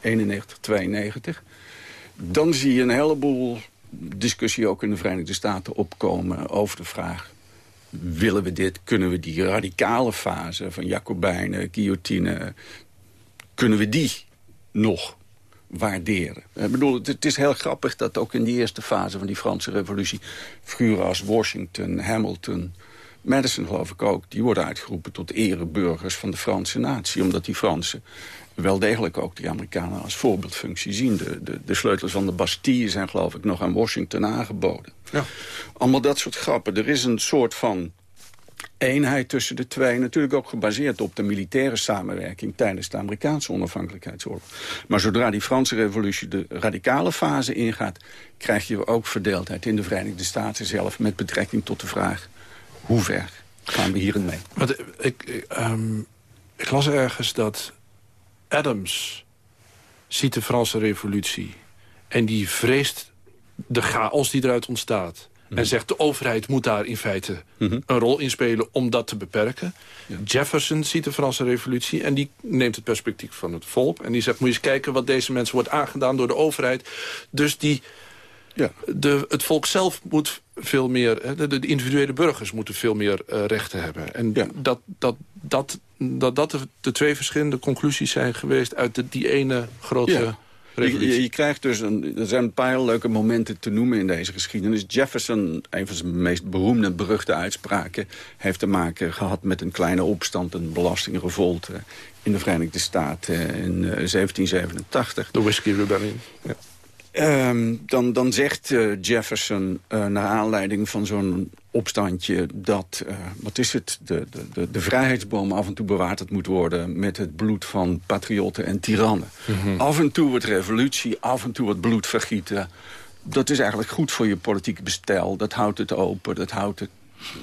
91, 92... dan zie je een heleboel discussie ook in de Verenigde Staten opkomen... over de vraag, willen we dit? Kunnen we die radicale fase van Jacobijnen, guillotine... kunnen we die nog waarderen. Ik bedoel, het, is heel grappig dat ook in die eerste fase van die Franse revolutie... figuren als Washington, Hamilton, Madison geloof ik ook... die worden uitgeroepen tot ereburgers van de Franse natie. Omdat die Fransen wel degelijk ook die Amerikanen als voorbeeldfunctie zien. De, de, de sleutels van de Bastille zijn geloof ik nog aan Washington aangeboden. Ja. Allemaal dat soort grappen. Er is een soort van eenheid tussen de twee. Natuurlijk ook gebaseerd op de militaire samenwerking... tijdens de Amerikaanse onafhankelijkheidsoorlog. Maar zodra die Franse revolutie de radicale fase ingaat... krijg je ook verdeeldheid in de Verenigde Staten zelf... met betrekking tot de vraag hoe ver gaan we hierin mee. Ik, ehm, ik las ergens dat Adams ziet de Franse revolutie... en die vreest de chaos die eruit ontstaat. En mhm. zegt de overheid moet daar in feite mhm. een rol in spelen om dat te beperken. Jefferson ziet de Franse revolutie en die neemt het perspectief van het volk. En die zegt moet je eens kijken wat deze mensen wordt aangedaan door de overheid. Dus die, ja. de, het volk zelf moet veel meer... De, de individuele burgers moeten veel meer uh, rechten hebben. En dat, dat, dat, dat, dat de, de, twee verschillende conclusies zijn geweest... uit de, die ene grote... Ja. Je, je, krijgt dus een, er zijn een paar leuke momenten te noemen in deze geschiedenis. Jefferson, een van zijn meest beroemde, beruchte uitspraken... heeft te maken gehad met een kleine opstand, een belastingrevolte... in de Verenigde Staten in 1787. De Whiskey Rebellion. Ja. Um, dan, dan zegt uh, Jefferson, uh, naar aanleiding van zo'n opstandje... dat, uh, wat is het, de, de, de vrijheidsboom af en toe bewaard moet worden... met het bloed van patriotten en tirannen. Mm -hmm. Af en toe wat revolutie, af en toe wat bloed vergieten. Dat is eigenlijk goed voor je politieke bestel. Dat houdt het open, dat houdt het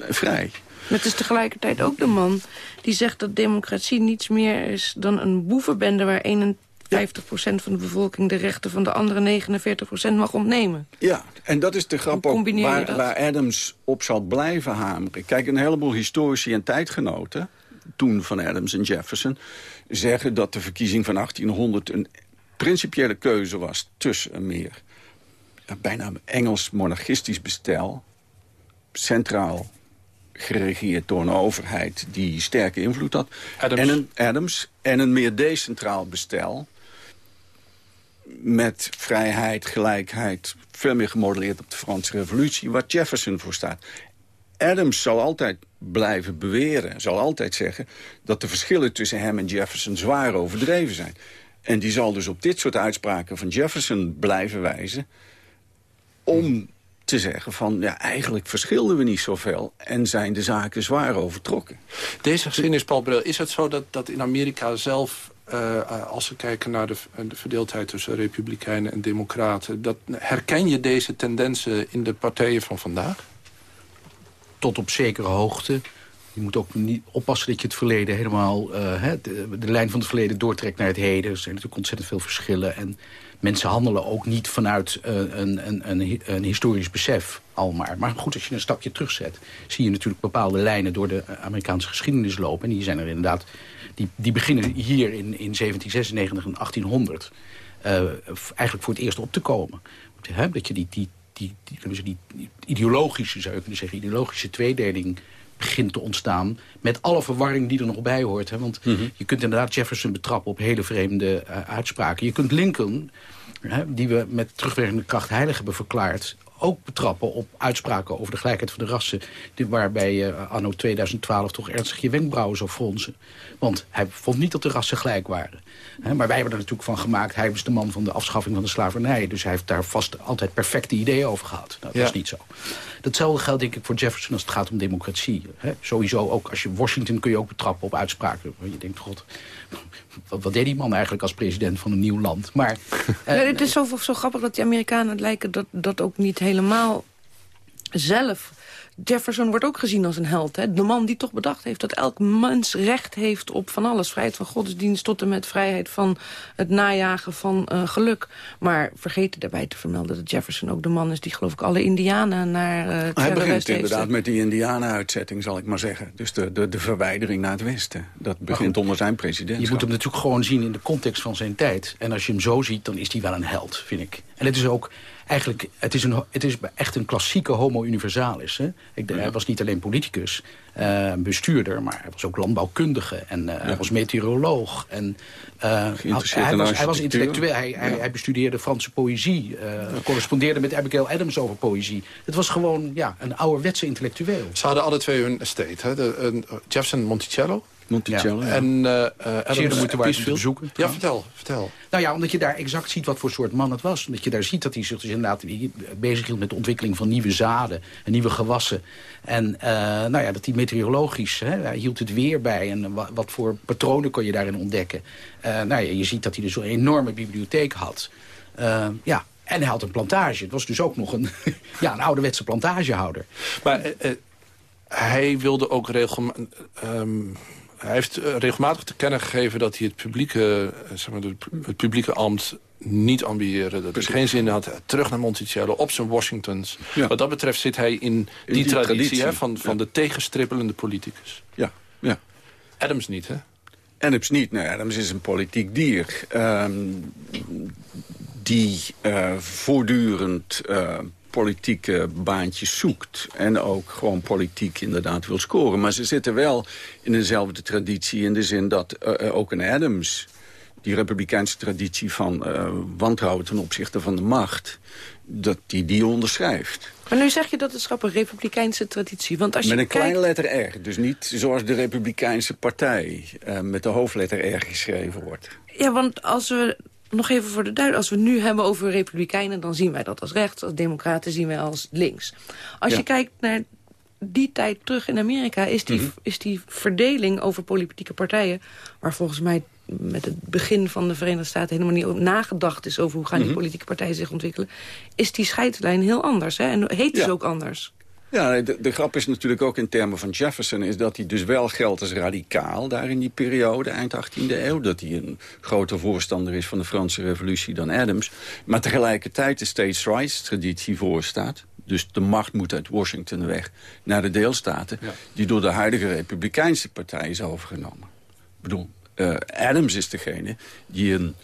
vrij. Maar het is tegelijkertijd ook de man die zegt dat democratie niets meer is dan een boevenbende... waar 21 50% van de bevolking de rechten van de andere 49% mag ontnemen. Ja, en dat is de grap ook waar, waar, Adams op zal blijven hameren. Kijk, een heleboel historici en tijdgenoten, toen van Adams en Jefferson... zeggen dat de verkiezing van 1800 een principiële keuze was tussen een meer... bijna Engels monarchistisch bestel, centraal geregeerd door een overheid die sterke invloed had. Adams. En een, Adams. En een meer decentraal bestel met vrijheid, gelijkheid... veel meer gemodelleerd op de Franse revolutie... waar Jefferson voor staat. Adams zal altijd blijven beweren, zal altijd zeggen... dat de verschillen tussen hem en Jefferson zwaar overdreven zijn. En die zal dus op dit soort uitspraken van Jefferson blijven wijzen... om te zeggen van, ja, eigenlijk verschilden we niet zoveel... en zijn de zaken zwaar overtrokken. Deze geschiedenis, Paul Bril, is het zo dat, dat in Amerika zelf uh, als we kijken naar de, de, verdeeldheid tussen republikeinen en democraten... Dat, herken je deze tendensen in de partijen van vandaag? Tot op zekere hoogte. Je moet ook niet oppassen dat je het verleden helemaal... Uh, de, de, lijn van het verleden doortrekt naar het heden. Er zijn natuurlijk ontzettend veel verschillen. En mensen handelen ook niet vanuit uh, een, een, een, een, historisch besef al maar. Maar goed, als je een stapje terugzet... zie je natuurlijk bepaalde lijnen door de Amerikaanse geschiedenis lopen. En die zijn er inderdaad die, die beginnen hier in, in 1796 en 1800 uh, eigenlijk voor het eerst op te komen. dat je die, die, die, die, die, ideologische, zou je kunnen zeggen, ideologische tweedeling begint te ontstaan... met alle verwarring die er nog bij hoort. Hè? Want mhm. je kunt inderdaad Jefferson betrappen op hele vreemde uh, uitspraken. Je kunt Lincoln, hè, die we met terugwerkende kracht heilig hebben verklaard ook betrappen op uitspraken over de gelijkheid van de rassen... waarbij je uh, anno 2012 toch ernstig je wenkbrauwen zou fronsen. Want hij vond niet dat de rassen gelijk waren. maar wij hebben er natuurlijk van gemaakt... hij was de man van de afschaffing van de slavernij. Dus hij heeft daar vast altijd perfecte ideeën over gehad. Nou, dat is niet zo. Datzelfde geldt denk ik voor Jefferson als het gaat om democratie. sowieso ook als je Washington kun je ook betrappen op uitspraken. Je denkt, god, wat, deed die man eigenlijk als president van een nieuw land? Maar, ja, het is zo, zo grappig dat die Amerikanen lijken dat, dat ook niet helemaal zelf Jefferson wordt ook gezien als een held. Hè? De man die toch bedacht heeft dat elk mens recht heeft op van alles. Vrijheid van godsdienst tot en met vrijheid van het najagen van uh, geluk. Maar vergeten daarbij te vermelden dat Jefferson ook de man is... die geloof ik alle indianen naar uh, het Hij begint inderdaad met die indianenuitzetting, zal ik maar zeggen. Dus de, de, de verwijdering naar het westen. Dat begint onder zijn president. Je moet hem natuurlijk gewoon zien in de context van zijn tijd. En als je hem zo ziet, dan is hij wel een held, vind ik. En het is ook eigenlijk, het is, een, het is echt een klassieke homo universalis. Hè? Ik, Hij was niet alleen politicus, uh, bestuurder, maar hij was ook landbouwkundige. En uh, hij was meteoroloog. En, uh, hij, was, hij was intellectueel. Hij, hij, hij, bestudeerde Franse poëzie. correspondeerde met Abigail Adams over poëzie. Het was gewoon ja, een ouderwetse intellectueel. Ze hadden alle twee hun estate. Hè? De, Jefferson Monticello. Monticello. Ja. En uh, Adams moeten wij bezoeken. Ja, vertel, vertel. Nou ja, omdat je daar exact ziet wat voor soort man het was. Omdat je daar ziet dat hij zich dus inderdaad bezig hield met de ontwikkeling van nieuwe zaden en nieuwe gewassen. En uh, nou ja, dat hij meteorologisch, hè, hij hield het weer bij. En wat, wat voor patronen kon je daarin ontdekken. Uh, nou ja, je ziet dat hij dus een enorme bibliotheek had. Uh, ja, en hij had een plantage. Het was dus ook nog een, ja, een ouderwetse plantagehouder. Maar hij wilde ook regelmatig... Um, hij heeft eh, regelmatig te kennen gegeven dat hij het publieke, eh, zeg maar, het publieke ambt niet ambiëren. Dat hij geen zin had. Terug naar Monticello, op zijn Washingtons. Wat dat betreft zit hij in, die, traditie, Hè, van, van de tegenstrippelende politicus. Ja, ja. Adams niet, hè? Adams niet. Nee, Adams is een politiek dier. Um, die uh, voortdurend uh, politieke baantjes zoekt. En ook gewoon politiek inderdaad wil scoren. Maar ze zitten wel in dezelfde traditie in de zin dat uh, ook een Adams... die republikeinse traditie van uh, wantrouwen ten opzichte van de macht... dat die die onderschrijft. Maar nu zeg je dat het is een republikeinse traditie. Want als met je een kijkt... kleine letter R. Dus niet zoals de republikeinse partij uh, met de hoofdletter R geschreven wordt. Ja, want als we nog even voor de duidelijkheid. Als we nu hebben over republikeinen, dan zien wij dat als rechts. Als democraten zien wij als links. Als Ja. je kijkt naar die tijd terug in Amerika... Is die, Mhm. is die verdeling over politieke partijen... waar volgens mij met het begin van de Verenigde Staten... helemaal niet over nagedacht is over hoe gaan die Mhm. politieke partijen zich ontwikkelen... is die scheidslijn heel anders. Hè? En heet dus Ja. ook anders. Ja, de, de grap is natuurlijk ook in termen van Jefferson... is dat hij dus wel geldt als radicaal daar in die periode, eind 18e eeuw. Dat hij een groter voorstander is van de Franse revolutie dan Adams. Maar tegelijkertijd de states rights traditie voorstaat. Dus de macht moet uit Washington weg naar de deelstaten... die door de huidige Republikeinse partij is overgenomen. Ik bedoel, eh, Adams is degene die een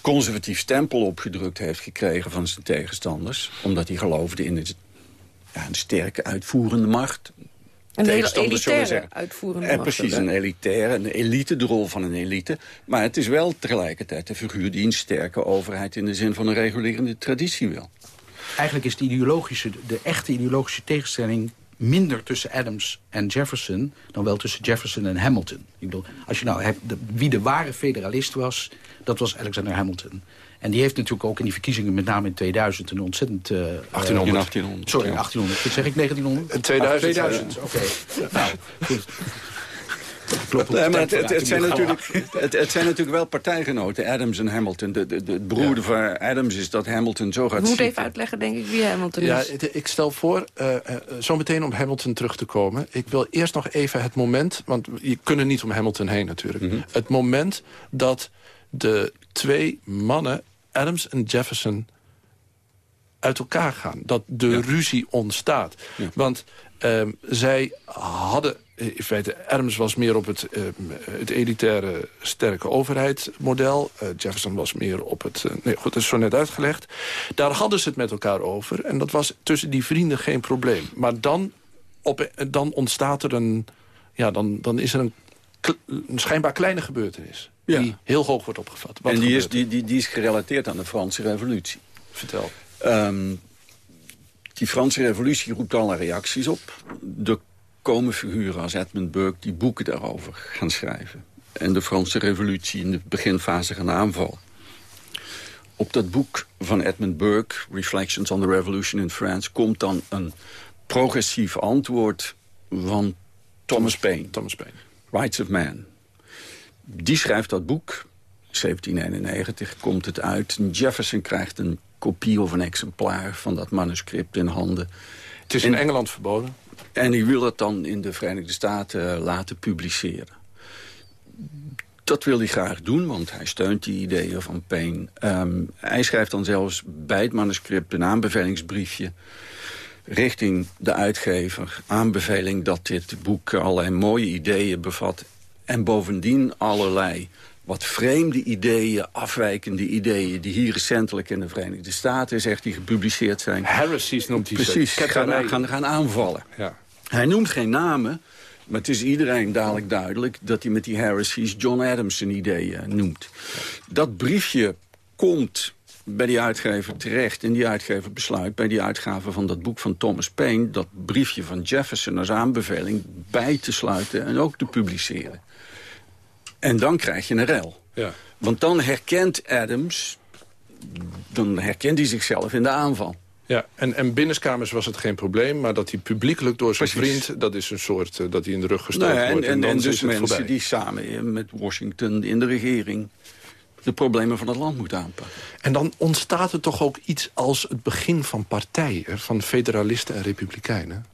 conservatief stempel opgedrukt heeft gekregen van zijn tegenstanders. Omdat hij geloofde in het ja, een sterke uitvoerende macht. Een hele elitaire uitvoerende En macht. precies, een elitaire, een elite, de rol van een elite. Maar het is wel tegelijkertijd een figuur die een sterke overheid... in de zin van een regulerende traditie wil. Eigenlijk is de, ideologische, de echte ideologische tegenstelling minder tussen Adams en Jefferson... dan wel tussen Jefferson en Hamilton. Ik bedoel, als je nou hebt, de- wie de ware federalist was, dat was Alexander Hamilton. En die heeft natuurlijk ook in die verkiezingen, met name in 2000... een ontzettend... eh, 1800. eh, In 1800, Sorry, ja. 1800. Wat zeg ik, 1900? In 2000. 2000, oké. Nou, goed. Nee, maar het, het, het zijn natuurlijk, het, het zijn natuurlijk wel partijgenoten, Adams en Hamilton. De, de, de, het beroerde van Adams is dat Hamilton zo gaat moeten zitten. even uitleggen, denk ik, wie Hamilton Ja, is. het- ik stel voor, eh, eh, zo meteen om Hamilton terug te komen. Ik wil eerst nog even het moment, want je kunt er niet om Hamilton heen natuurlijk. Mhm. Het moment dat de twee mannen, Adams en Jefferson, uit elkaar gaan. Dat de ruzie ontstaat. Want ehm, zij hadden, eh, in feite, Adams was meer op het, ehm, het elitaire sterke overheidsmodel. Eh, Jefferson was meer op het, eh, nee goed, dat is zo net uitgelegd. Daar hadden ze het met elkaar over. En dat was tussen die vrienden geen probleem. Maar dan, op, dan ontstaat er een, ja, dan, dan is er een schijnbaar kleine gebeurtenis. Ja. Die heel hoog wordt opgevat. Wat en die is, die, die, die is gerelateerd aan de Franse revolutie. Vertel. Ehm, die Franse revolutie roept alle reacties op. Er komen figuren als Edmund Burke die boeken daarover gaan schrijven. En de Franse revolutie in de beginfase gaan aanvallen. Op dat boek van Edmund Burke, Reflections on the Revolution in France... komt dan een progressief antwoord van Thomas Paine. Thomas Paine. Rights of Man. Die schrijft dat boek. 1791 komt het uit. Jefferson krijgt een kopie of een exemplaar van dat manuscript in handen. Het is in Engeland verboden. En hij wil het dan in de Verenigde Staten eh, laten publiceren. Dat wil hij graag doen, want hij steunt die ideeën van Paine. Ehm, hij schrijft dan zelfs bij het manuscript een aanbevelingsbriefje... richting de uitgever. Aanbeveling dat dit boek allerlei mooie ideeën bevat... en bovendien allerlei wat vreemde ideeën, afwijkende ideeën... die hier recentelijk in de Verenigde Staten, zegt hij, gepubliceerd zijn. Heresies noemt hij Precies, gaan, gaan, gaan aanvallen. Ja. Hij noemt geen namen, maar het is iedereen dadelijk duidelijk... dat hij met die heresies John Adams zijn ideeën noemt. Dat briefje komt bij die uitgever terecht. En die uitgever besluit bij die uitgave van dat boek van Thomas Paine... dat briefje van Jefferson als aanbeveling bij te sluiten en ook te publiceren. En dan krijg je een rel. Ja. Want dan herkent Adams... dan herkent hij zichzelf in de aanval. Ja, en, en binnenskamers was het geen probleem... maar dat hij publiekelijk door zijn Precies. vriend... dat is een soort uh, dat hij in de rug gestoken Nou en, wordt. en, dan en is dus het mensen voorbij. die samen met Washington in de regering... de problemen van het land moeten aanpakken. En dan ontstaat er toch ook iets als het begin van partijen... van federalisten en republikeinen.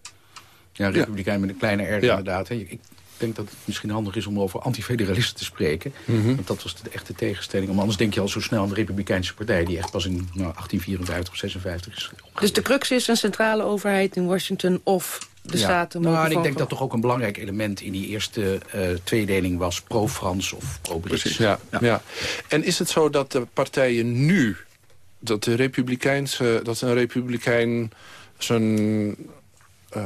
Ja, republikein met een kleine R Ja. inderdaad. Hè. Ik denk dat het misschien handig is om over antifederalisten te spreken. Mhm. Want dat was de echte tegenstelling. Want anders denk je al zo snel aan de Republikeinse Partij... die echt pas in nou, 1854 of 56 is Dus de crux is een centrale overheid in Washington of de Ja. staten Nou, ik denk dat toch ook een belangrijk element in die eerste eh, tweedeling was... pro-Frans of pro-Brits. Ja, ja. En is het zo dat de partijen nu... dat de republikeinse... dat een republikein zijn... eh,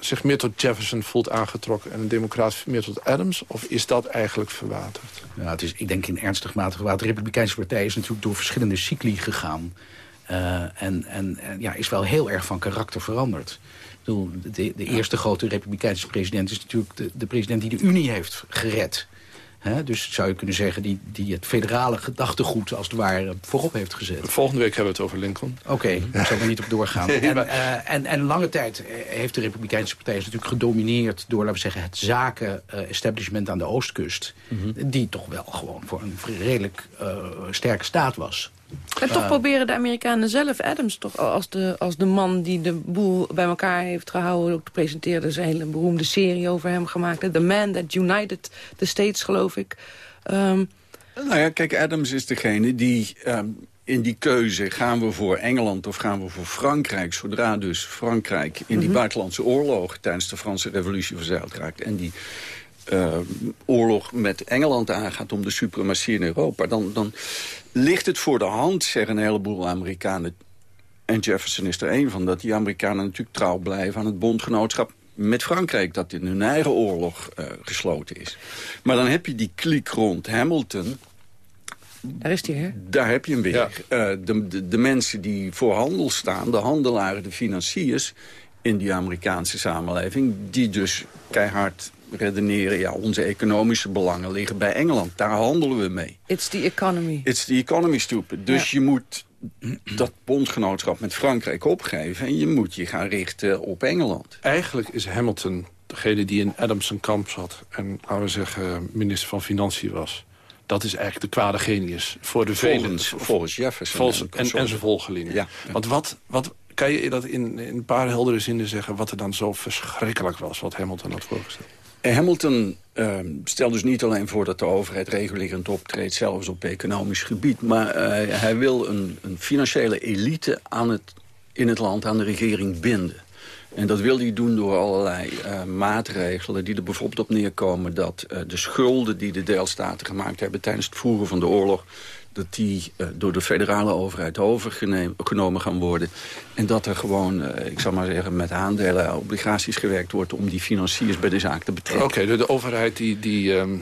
zich meer tot Jefferson voelt aangetrokken... en een democraat meer tot Adams? Of is dat eigenlijk verwaterd? Ja, het is, ik denk in ernstig mate gewaard. De Republikeinse Partij is natuurlijk door verschillende cycli gegaan. Eh, en, en, en ja, is wel heel erg van karakter veranderd. Ik bedoel, de, de eerste grote Republikeinse president is natuurlijk de, de president die de Unie heeft gered. Dus zou je kunnen zeggen, die, die het federale gedachtegoed als het ware voorop heeft gezet. Volgende week hebben we het over Lincoln. Oké, ik zal er niet op doorgaan. En, eh, en, en lange tijd eh, heeft de Republikeinse Partij is natuurlijk gedomineerd... door, laten we zeggen, het zaken-establishment aan de oostkust. Die toch wel gewoon voor een redelijk eh, sterke staat was. En toch Eh, proberen de Amerikanen zelf Adams toch als de, als de man die de boel bij elkaar heeft gehouden. Ook presenteerde ze een hele beroemde serie over hem gemaakt. The Man That United the States, geloof ik. Ehm, Nou ja, kijk, Adams is degene die ehm, in die keuze... gaan we voor Engeland of gaan we voor Frankrijk... zodra dus Frankrijk in die Mhm. buitenlandse oorlog... tijdens de Franse revolutie verzeild raakt... en die ehm, oorlog met Engeland aangaat om de suprematie in Europa... Dan, dan ligt het voor de hand, zeggen een heleboel Amerikanen... en Jefferson is er één van... dat die Amerikanen natuurlijk trouw blijven aan het bondgenootschap met Frankrijk... dat in hun eigen oorlog eh, gesloten is. Maar dan heb je die kliek rond Hamilton... Daar is hij, hè? Daar heb je hem weer. Eh, de, de, de mensen die voor handel staan, de handelaren, de financiers... in die Amerikaanse samenleving, die dus keihard redeneren... ja, onze economische belangen liggen bij Engeland. Daar handelen we mee. It's the economy. It's the economy, stupid. Dus je moet dat bondgenootschap met Frankrijk opgeven... en je moet je gaan richten op Engeland. Eigenlijk is Hamilton degene die in Adams kamp zat... en, laten we zeggen, minister van Financiën was. Dat is eigenlijk de kwade genius voor de velen. Volgens, volgens Jefferson. Volgens- en en, en consorten. zijn volgelingen. Ja. Want wat, wat kan je dat in, in een paar heldere zinnen zeggen... wat er dan zo verschrikkelijk was, wat Hamilton had voorgesteld? Hamilton ehm stelt dus niet alleen voor dat de overheid regulerend optreedt... zelfs op economisch gebied, maar eh, hij wil een, een financiële elite aan het, in het land aan de regering binden. En dat wil hij doen door allerlei eh, maatregelen die er bijvoorbeeld op neerkomen... dat eh, de schulden die de deelstaten gemaakt hebben tijdens het voeren van de oorlog... dat die eh, door de federale overheid overgenomen gaan worden. En dat er gewoon, eh, ik zal maar zeggen, met aandelen, obligaties gewerkt wordt... om die financiers bij de zaak te betrekken. Oké, de, de overheid die, die, ehm,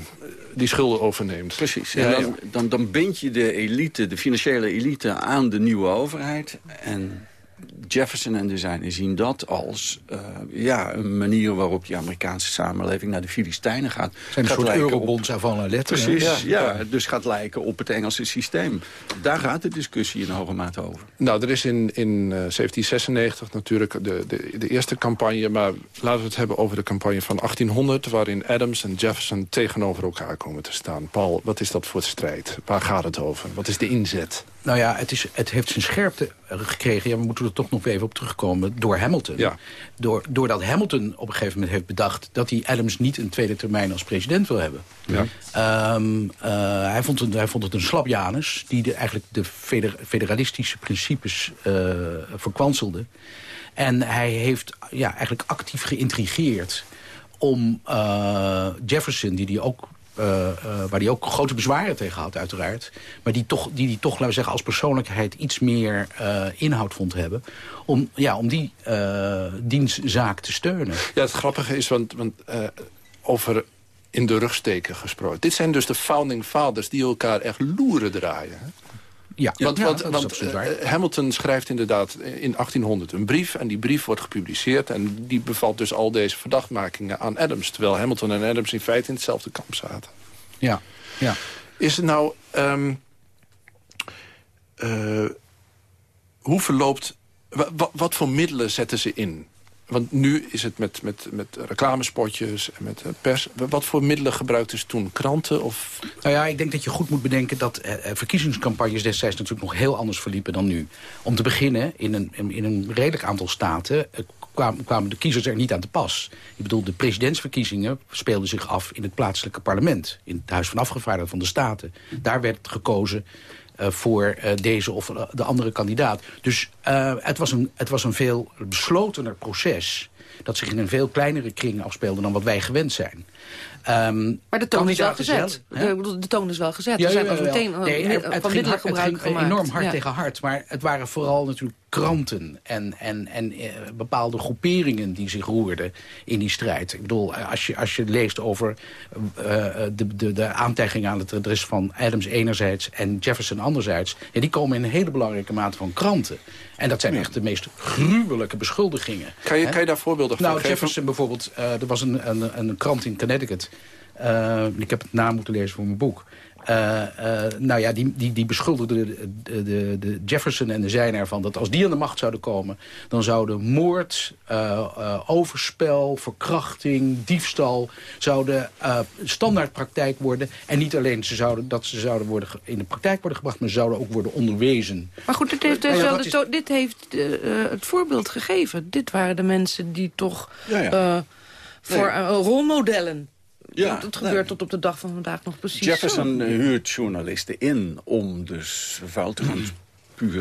die schulden overneemt. Precies. Ja. dan, dan, dan bind je de elite, de financiële elite aan de nieuwe overheid. En Jefferson en de zijnen zien dat als eh, ja, een manier waarop die Amerikaanse samenleving naar de Filistijnen gaat. Zijn een gaat soort eurobonds lettre. hè? Precies, ja, Dus gaat lijken op het Engelse systeem. Daar gaat de discussie in hoge mate over. Nou, er is in, in eh, 1796 natuurlijk de, de, de eerste campagne... maar laten we het hebben over de campagne van 1800... waarin Adams en Jefferson tegenover elkaar komen te staan. Paul, wat is dat voor strijd? Waar gaat het over? Wat is de inzet? Nou ja, het, is, het heeft zijn scherpte gekregen. Ja, we moeten er toch nog even op terugkomen. Door Hamilton. Ja. Door, doordat Hamilton op een gegeven moment heeft bedacht... dat hij Adams niet een tweede termijn als president wil hebben. Ja. Ehm, eh, hij, vond het, hij vond het een slapjanus... die de, eigenlijk de feder- federalistische principes eh verkwanselde. En hij heeft ja, eigenlijk actief geïntrigeerd... om eh, Jefferson, die hij ook waar hij ook grote bezwaren tegen had uiteraard... maar die toch, die, die toch laten we zeggen, als persoonlijkheid iets meer uh, inhoud vond hebben... om, ja, om die dienstzaak te steunen. Ja, het grappige is, want, want over in de rug steken gesproken. Dit zijn dus de founding fathers die elkaar echt loeren draaien. Ja, want, ja, want, want eh, Hamilton schrijft inderdaad in 1800 een brief... en die brief wordt gepubliceerd... en die bevat dus al deze verdachtmakingen aan Adams... terwijl Hamilton en Adams in feite in hetzelfde kamp zaten. Ja, ja. Is het nou... ehm, eh, hoe verloopt... wa- wa- wat voor middelen zetten ze in? Want nu is het met, met, met reclamespotjes en met eh, pers. Wat voor middelen gebruikten ze toen? Kranten of... Nou ja, ik denk dat je goed moet bedenken dat eh, eh, verkiezingscampagnes destijds natuurlijk nog heel anders verliepen dan nu. Om te beginnen, in een, in, een redelijk aantal staten kwamen, kwamen de kiezers er niet aan te pas. Ik bedoel, de presidentsverkiezingen speelden zich af in het plaatselijke parlement. In het Huis van Afgevaardigden van de Staten. Daar werd gekozen voor eh, deze of eh, de andere kandidaat. Dus eh, het, was een, het was een veel beslotener proces... dat zich in een veel kleinere kring afspeelde dan wat wij gewend zijn. Ehm, Maar de toon is wel gezet. zelf- bedoel, de toon is wel gezet. Ja, er zijn ja, meteen eh, Nee, het- van het ging, hard- het ging enorm hard tegen hard. Maar het waren vooral natuurlijk kranten en, en, en eh, bepaalde groeperingen die zich roerden in die strijd. Ik bedoel, eh, als je, als je leest over eh, de, de, de aantijgingen aan het adres van Adams enerzijds en Jefferson anderzijds, ja, die komen in een hele belangrijke mate van kranten. En dat zijn echt de meest gruwelijke beschuldigingen. Kan je, kan je daar voorbeelden van Nou, geven? Jefferson bijvoorbeeld, er was een, een, een krant in Connecticut. Ik heb het naam moeten lezen voor mijn boek. Eh, eh, nou ja, die, die, die beschuldigde de, de, de, Jefferson en de zijnen ervan... dat als die aan de macht zouden komen... dan zouden moord, eh, overspel, verkrachting, diefstal... zouden standaardpraktijk worden. En niet alleen ze zouden, dat ze zouden worden in de praktijk worden gebracht... maar ze zouden ook worden onderwezen. Maar goed, dit heeft, dus Nou ja, de is- to- dit heeft het voorbeeld gegeven. Dit waren de mensen die toch Ja, ja. voor Nee. rolmodellen... Ja, dat nee. gebeurt tot op de dag van vandaag nog precies Jefferson zo. huurt journalisten in om dus vuil te gaan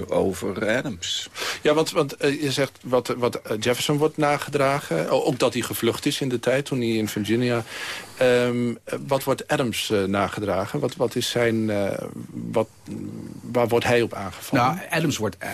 over Adams. Ja, want, want eh, je zegt wat, wat eh, Jefferson wordt nagedragen. O- Ook dat hij gevlucht is in de tijd, toen hij in Virginia. Ehm, eh, wat wordt Adams eh, nagedragen? Wat, wat is zijn... eh, wat, waar wordt hij op aangevallen? Nou, Adams wordt eh,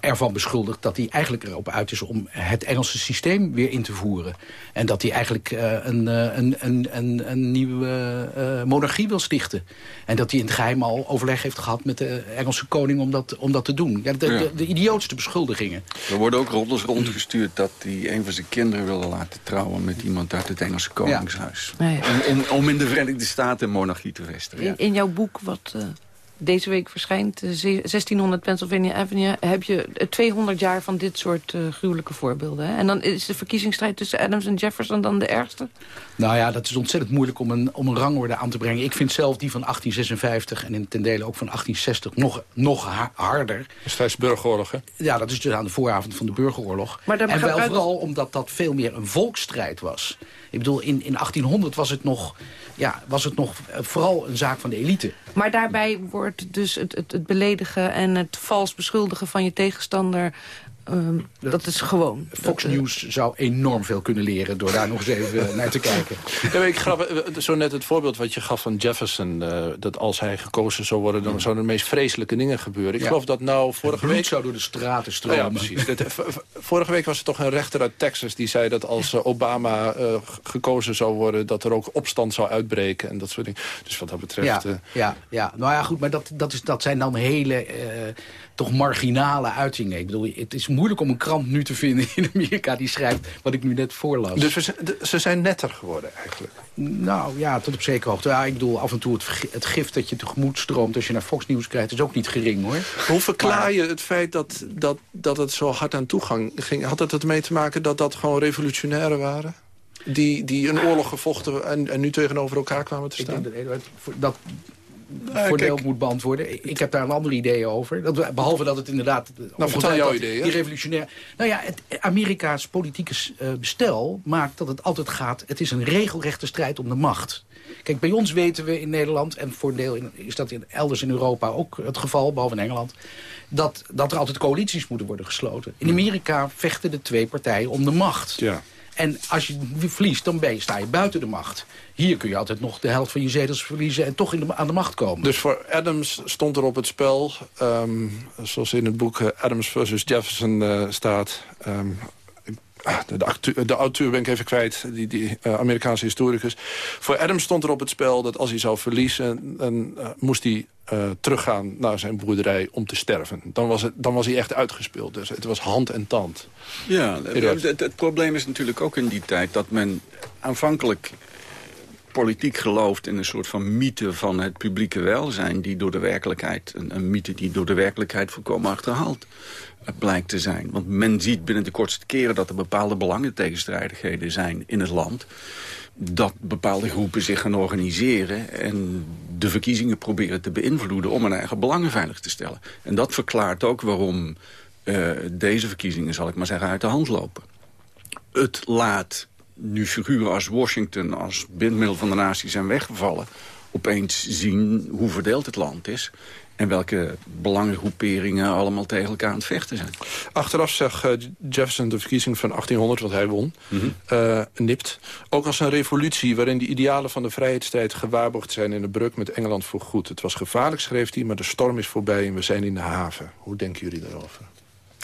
ervan beschuldigd dat hij eigenlijk erop uit is om het Engelse systeem weer in te voeren. En dat hij eigenlijk eh, een, eh, een, een, een, een nieuwe eh, monarchie wil stichten. En dat hij in het geheim al overleg heeft gehad met de Engelse koning om dat, om dat te doen. Ja, de, Ja. de, de idiootste beschuldigingen. Er worden ook roddels rondgestuurd dat hij een van zijn kinderen wilde laten trouwen... met iemand uit het Engelse koningshuis. Ja. Om, om, om in de Verenigde Staten een monarchie te vestigen. In, in jouw boek, wat eh, deze week verschijnt, eh, ze- 1600 Pennsylvania Avenue... heb je eh, 200 jaar van dit soort eh, gruwelijke voorbeelden. Hè? En dan is de verkiezingsstrijd tussen Adams en Jefferson dan de ergste? Nou ja, dat is ontzettend moeilijk om een, om een rangorde aan te brengen. Ik vind zelf die van 1856 en in ten dele ook van 1860 nog, nog ha- harder. Destijds burgeroorlog, hè? Ja, dat is dus aan de vooravond van de burgeroorlog. Maar dan en wel vooral omdat dat veel meer een volksstrijd was. Ik bedoel, in, in 1800 was het nog, ja, was het nog eh, vooral een zaak van de elite. Maar daarbij wordt dus het, het, het beledigen en het vals beschuldigen van je tegenstander... ehm, dat is gewoon. Fox Dat, eh, News zou enorm veel kunnen leren door daar nog eens even naar te kijken. Ja, ik grap, eh, zo net het voorbeeld wat je gaf van Jefferson... eh, dat als hij gekozen zou worden, dan zouden de meest vreselijke dingen gebeuren. Ik Ja. geloof dat nou vorige Bloed week... zou door de straten Oh stromen. ja, precies. V- vorige week was er toch een rechter uit Texas die zei dat als eh, Obama eh, gekozen zou worden... dat er ook opstand zou uitbreken en dat soort dingen. Dus wat dat betreft... Ja, eh, ja, ja, nou ja, goed, maar dat, dat, is, dat zijn dan hele, eh, toch marginale uitingen. Ik bedoel, het is moeilijk om een krant nu te vinden in Amerika die schrijft wat ik nu net voorlas. dus we ze zijn netter geworden eigenlijk. Nou ja, tot op zekere hoogte. Ja, ik bedoel, af en toe het, gif dat je tegemoet stroomt als je naar Fox News kijkt, is ook niet gering hoor. Hoe verklaar je het feit dat, dat, dat het zo hard aan toegang ging? Had het ermee te maken dat dat gewoon revolutionairen waren? Die, die een oorlog gevochten en, en nu tegenover elkaar kwamen te Ik staan? denk dat voor- dat Nou, voor deel kijk. moet beantwoorden. Ik- heb daar een ander idee over. Dat, behalve dat het inderdaad... Nou, vertel jouw idee? Die revolutionair... Nou ja, het Amerika's politieke eh, bestel maakt dat het altijd gaat... Het is een regelrechte strijd om de macht. Kijk, bij ons weten we in Nederland... en voor een deel in- is dat in, elders in Europa ook het geval, behalve in Engeland... Dat, dat er altijd coalities moeten worden gesloten. In Amerika vechten de twee partijen om de macht. Ja. En als je verliest, dan ben je, sta je buiten de macht. Hier kun je altijd nog de helft van je zetels verliezen... en toch in aan de macht komen. Dus voor Adams stond er op het spel... Um, zoals in het boek Adams versus Jefferson uh, staat... Um, de, acteur, de auteur ben ik even kwijt, die, die uh, Amerikaanse historicus. Voor Adams stond er op het spel dat als hij zou verliezen... dan uh, moest hij uh, teruggaan naar zijn boerderij om te sterven. Dan was, het, dan was hij echt uitgespeeld. Dus het was hand en tand. Ja, het, het, het probleem is natuurlijk ook in die tijd... dat men aanvankelijk politiek gelooft in een soort van mythe van het publieke welzijn... die door de werkelijkheid, een, een mythe die door de werkelijkheid volkomen achterhaald blijkt te zijn. Want men ziet binnen de kortste keren dat er bepaalde belangentegenstrijdigheden zijn in het land. Dat bepaalde groepen zich gaan organiseren en de verkiezingen proberen te beïnvloeden om hun eigen belangen veilig te stellen. En dat verklaart ook waarom uh, deze verkiezingen, zal ik maar zeggen, uit de hand lopen. Het laat nu figuren als Washington als bindmiddel van de natie zijn weggevallen... opeens zien hoe verdeeld het land is en welke belangengroeperingen allemaal tegen elkaar aan het vechten zijn. Achteraf zag uh, Jefferson de verkiezing van 1800, wat hij won, mm -hmm. uh, nipt. Ook als een revolutie waarin de idealen van de vrijheidsstrijd gewaarborgd zijn in de bruk met Engeland voor goed. Het was gevaarlijk, schreef hij, maar de storm is voorbij en we zijn in de haven. Hoe denken jullie daarover?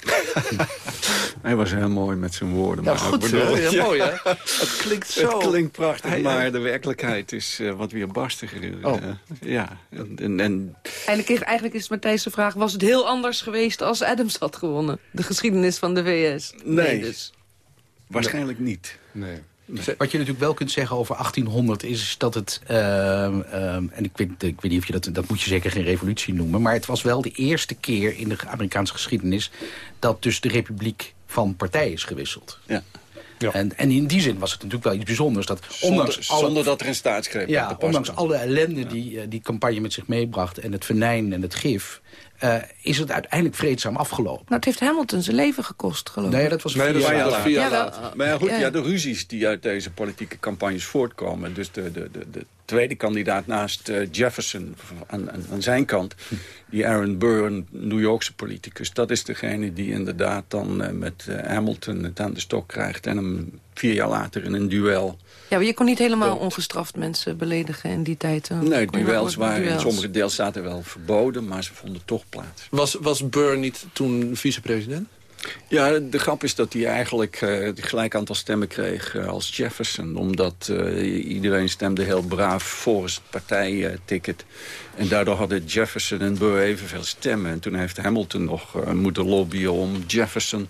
Hij was heel mooi met zijn woorden. Ja, maar goed, bedoel, ja, mooi hè? Het klinkt zo... Het klinkt prachtig, hij, maar de werkelijkheid is uh, wat weer barstiger. Oh. Uh, ja. En, en... Eigenlijk, eigenlijk is Matthijs de vraag... was het heel anders geweest als Adams had gewonnen? De geschiedenis van de VS. Nee, nee dus. waarschijnlijk niet. Nee. Wat je natuurlijk wel kunt zeggen over 1800 is dat het... Uh, uh, en ik weet, ik weet niet of je dat... Dat moet je zeker geen revolutie noemen. Maar het was wel de eerste keer in de Amerikaanse geschiedenis... dat dus de republiek van partij is gewisseld. Ja. Ja. En, en in die zin was het natuurlijk wel iets bijzonders. Dat ondanks zonder, alle, zonder dat er een staatsgreep ja, ondanks alle ellende ja. die die campagne met zich meebracht... en het venijn en het gif... Uh, is het uiteindelijk vreedzaam afgelopen. Nou, het heeft Hamilton zijn leven gekost, geloof ik. Nee, dat was nee, vier, dat jaar, later. Vier jaar later. Maar ja, goed, ja. ja. de ruzies die uit deze politieke campagnes voortkomen... dus de, de, de, de tweede kandidaat naast uh, Jefferson aan, aan, aan, zijn kant... die Aaron Burr, een New Yorkse politicus... dat is degene die inderdaad dan uh, met Hamilton het aan de stok krijgt... en hem vier jaar later in een duel... Ja, maar je kon niet helemaal ongestraft mensen beledigen in die tijd. Nee, duels waren duels. in sommige deelstaten wel verboden, maar ze vonden toch plaats. Was, was Burr niet toen vicepresident? Ja, de grap is dat hij eigenlijk uh, gelijk aantal stemmen kreeg uh, als Jefferson. Omdat uh, iedereen stemde heel braaf voor het partijticket. en daardoor hadden Jefferson en Burr evenveel stemmen. En toen heeft Hamilton nog moeten lobbyen om Jefferson...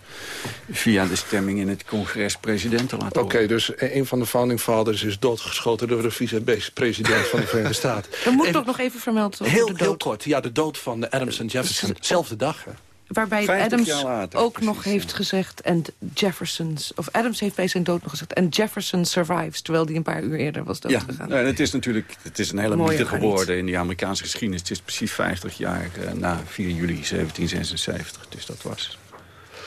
via de stemming in het congres president te laten Oké, okay, dus een van de founding fathers is doodgeschoten... door de vice-president van de Verenigde Staten. We moeten toch nog even vermeld worden heel, kort, ja, de dood van Adams en Jefferson. Zelfde dag, hè? Waarbij Adams later, ook precies, nog heeft gezegd... en Jefferson's, of Adams heeft bij zijn dood nog gezegd... en Jefferson survives, terwijl die een paar uur eerder was doodgegaan. Ja, het is natuurlijk het is een hele mythe geworden in die Amerikaanse geschiedenis. Het is precies 50 jaar uh, na 4 juli 1776, dus dat was...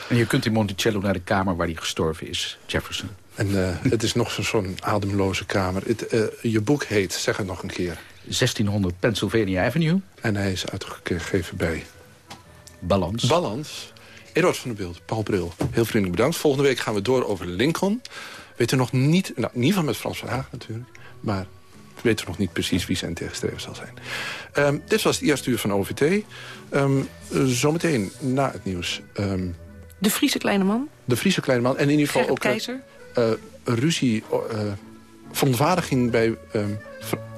En je kunt in Monticello naar de kamer waar hij gestorven is, Jefferson. En uh, het is nog zo'n ademloze kamer. Het, uh, je boek heet, zeg het nog een keer... 1600 Pennsylvania Avenue. En hij is uitgegeven bij Balans. Balans. Eduard van der Beeld, Paul Bril, heel vriendelijk bedankt. Volgende week gaan we door over Lincoln. Weet u nog niet, nou, in ieder geval met Frans van Haag natuurlijk... maar we weten nog niet precies wie zijn tegenstrever zal zijn. Um, dit was het eerste uur van OVT. Um, zometeen na het nieuws... Um, de Friese kleine man? De Friese kleine man. En in ieder geval ook... Keizer? Uh, ruzie, uh, verontwaardiging bij...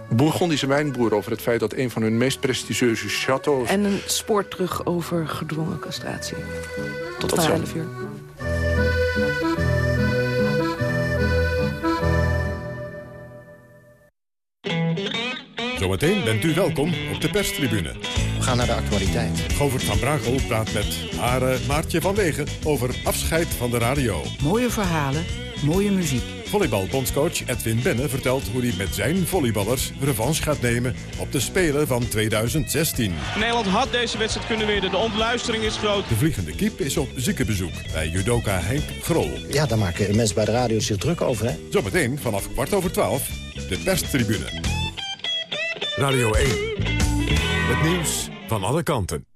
Bourgondische wijnboeren over het feit dat een van hun meest prestigieuze chateaus... En een spoor terug over gedwongen castratie. Tot, Tot na 11 uur. Zometeen bent u welkom op de perstribune. We gaan naar de actualiteit. Govert van Brakel praat met haar Maartje van Wegen over afscheid van de radio. Mooie verhalen, mooie muziek. Volleybalbondscoach Edwin Benne vertelt hoe hij met zijn volleyballers revanche gaat nemen op de Spelen van 2016. Nederland had deze wedstrijd kunnen winnen. De ontluistering is groot. De vliegende kip is op ziekenbezoek bij judoka Henk Grol. Ja, daar maken mensen bij de radio zich druk over, hè? Zometeen vanaf kwart over twaalf, de perstribune. Radio 1. Het nieuws van alle kanten.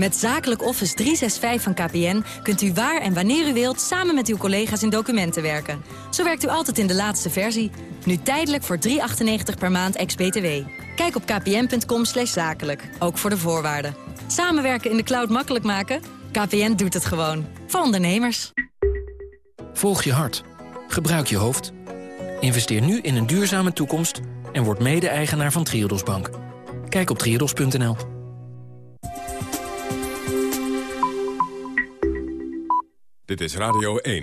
Met Zakelijk Office 365 van KPN kunt u waar en wanneer u wilt... samen met uw collega's in documenten werken. Zo werkt u altijd in de laatste versie. Nu tijdelijk voor 3,98 per maand ex-BTW. Kijk op kpn.com zakelijk, ook voor de voorwaarden. Samenwerken in de cloud makkelijk maken? KPN doet het gewoon. Voor ondernemers. Volg je hart. Gebruik je hoofd. Investeer nu in een duurzame toekomst... en word mede-eigenaar van Triodos Bank. Kijk op triodos.nl. Dit is Radio 1.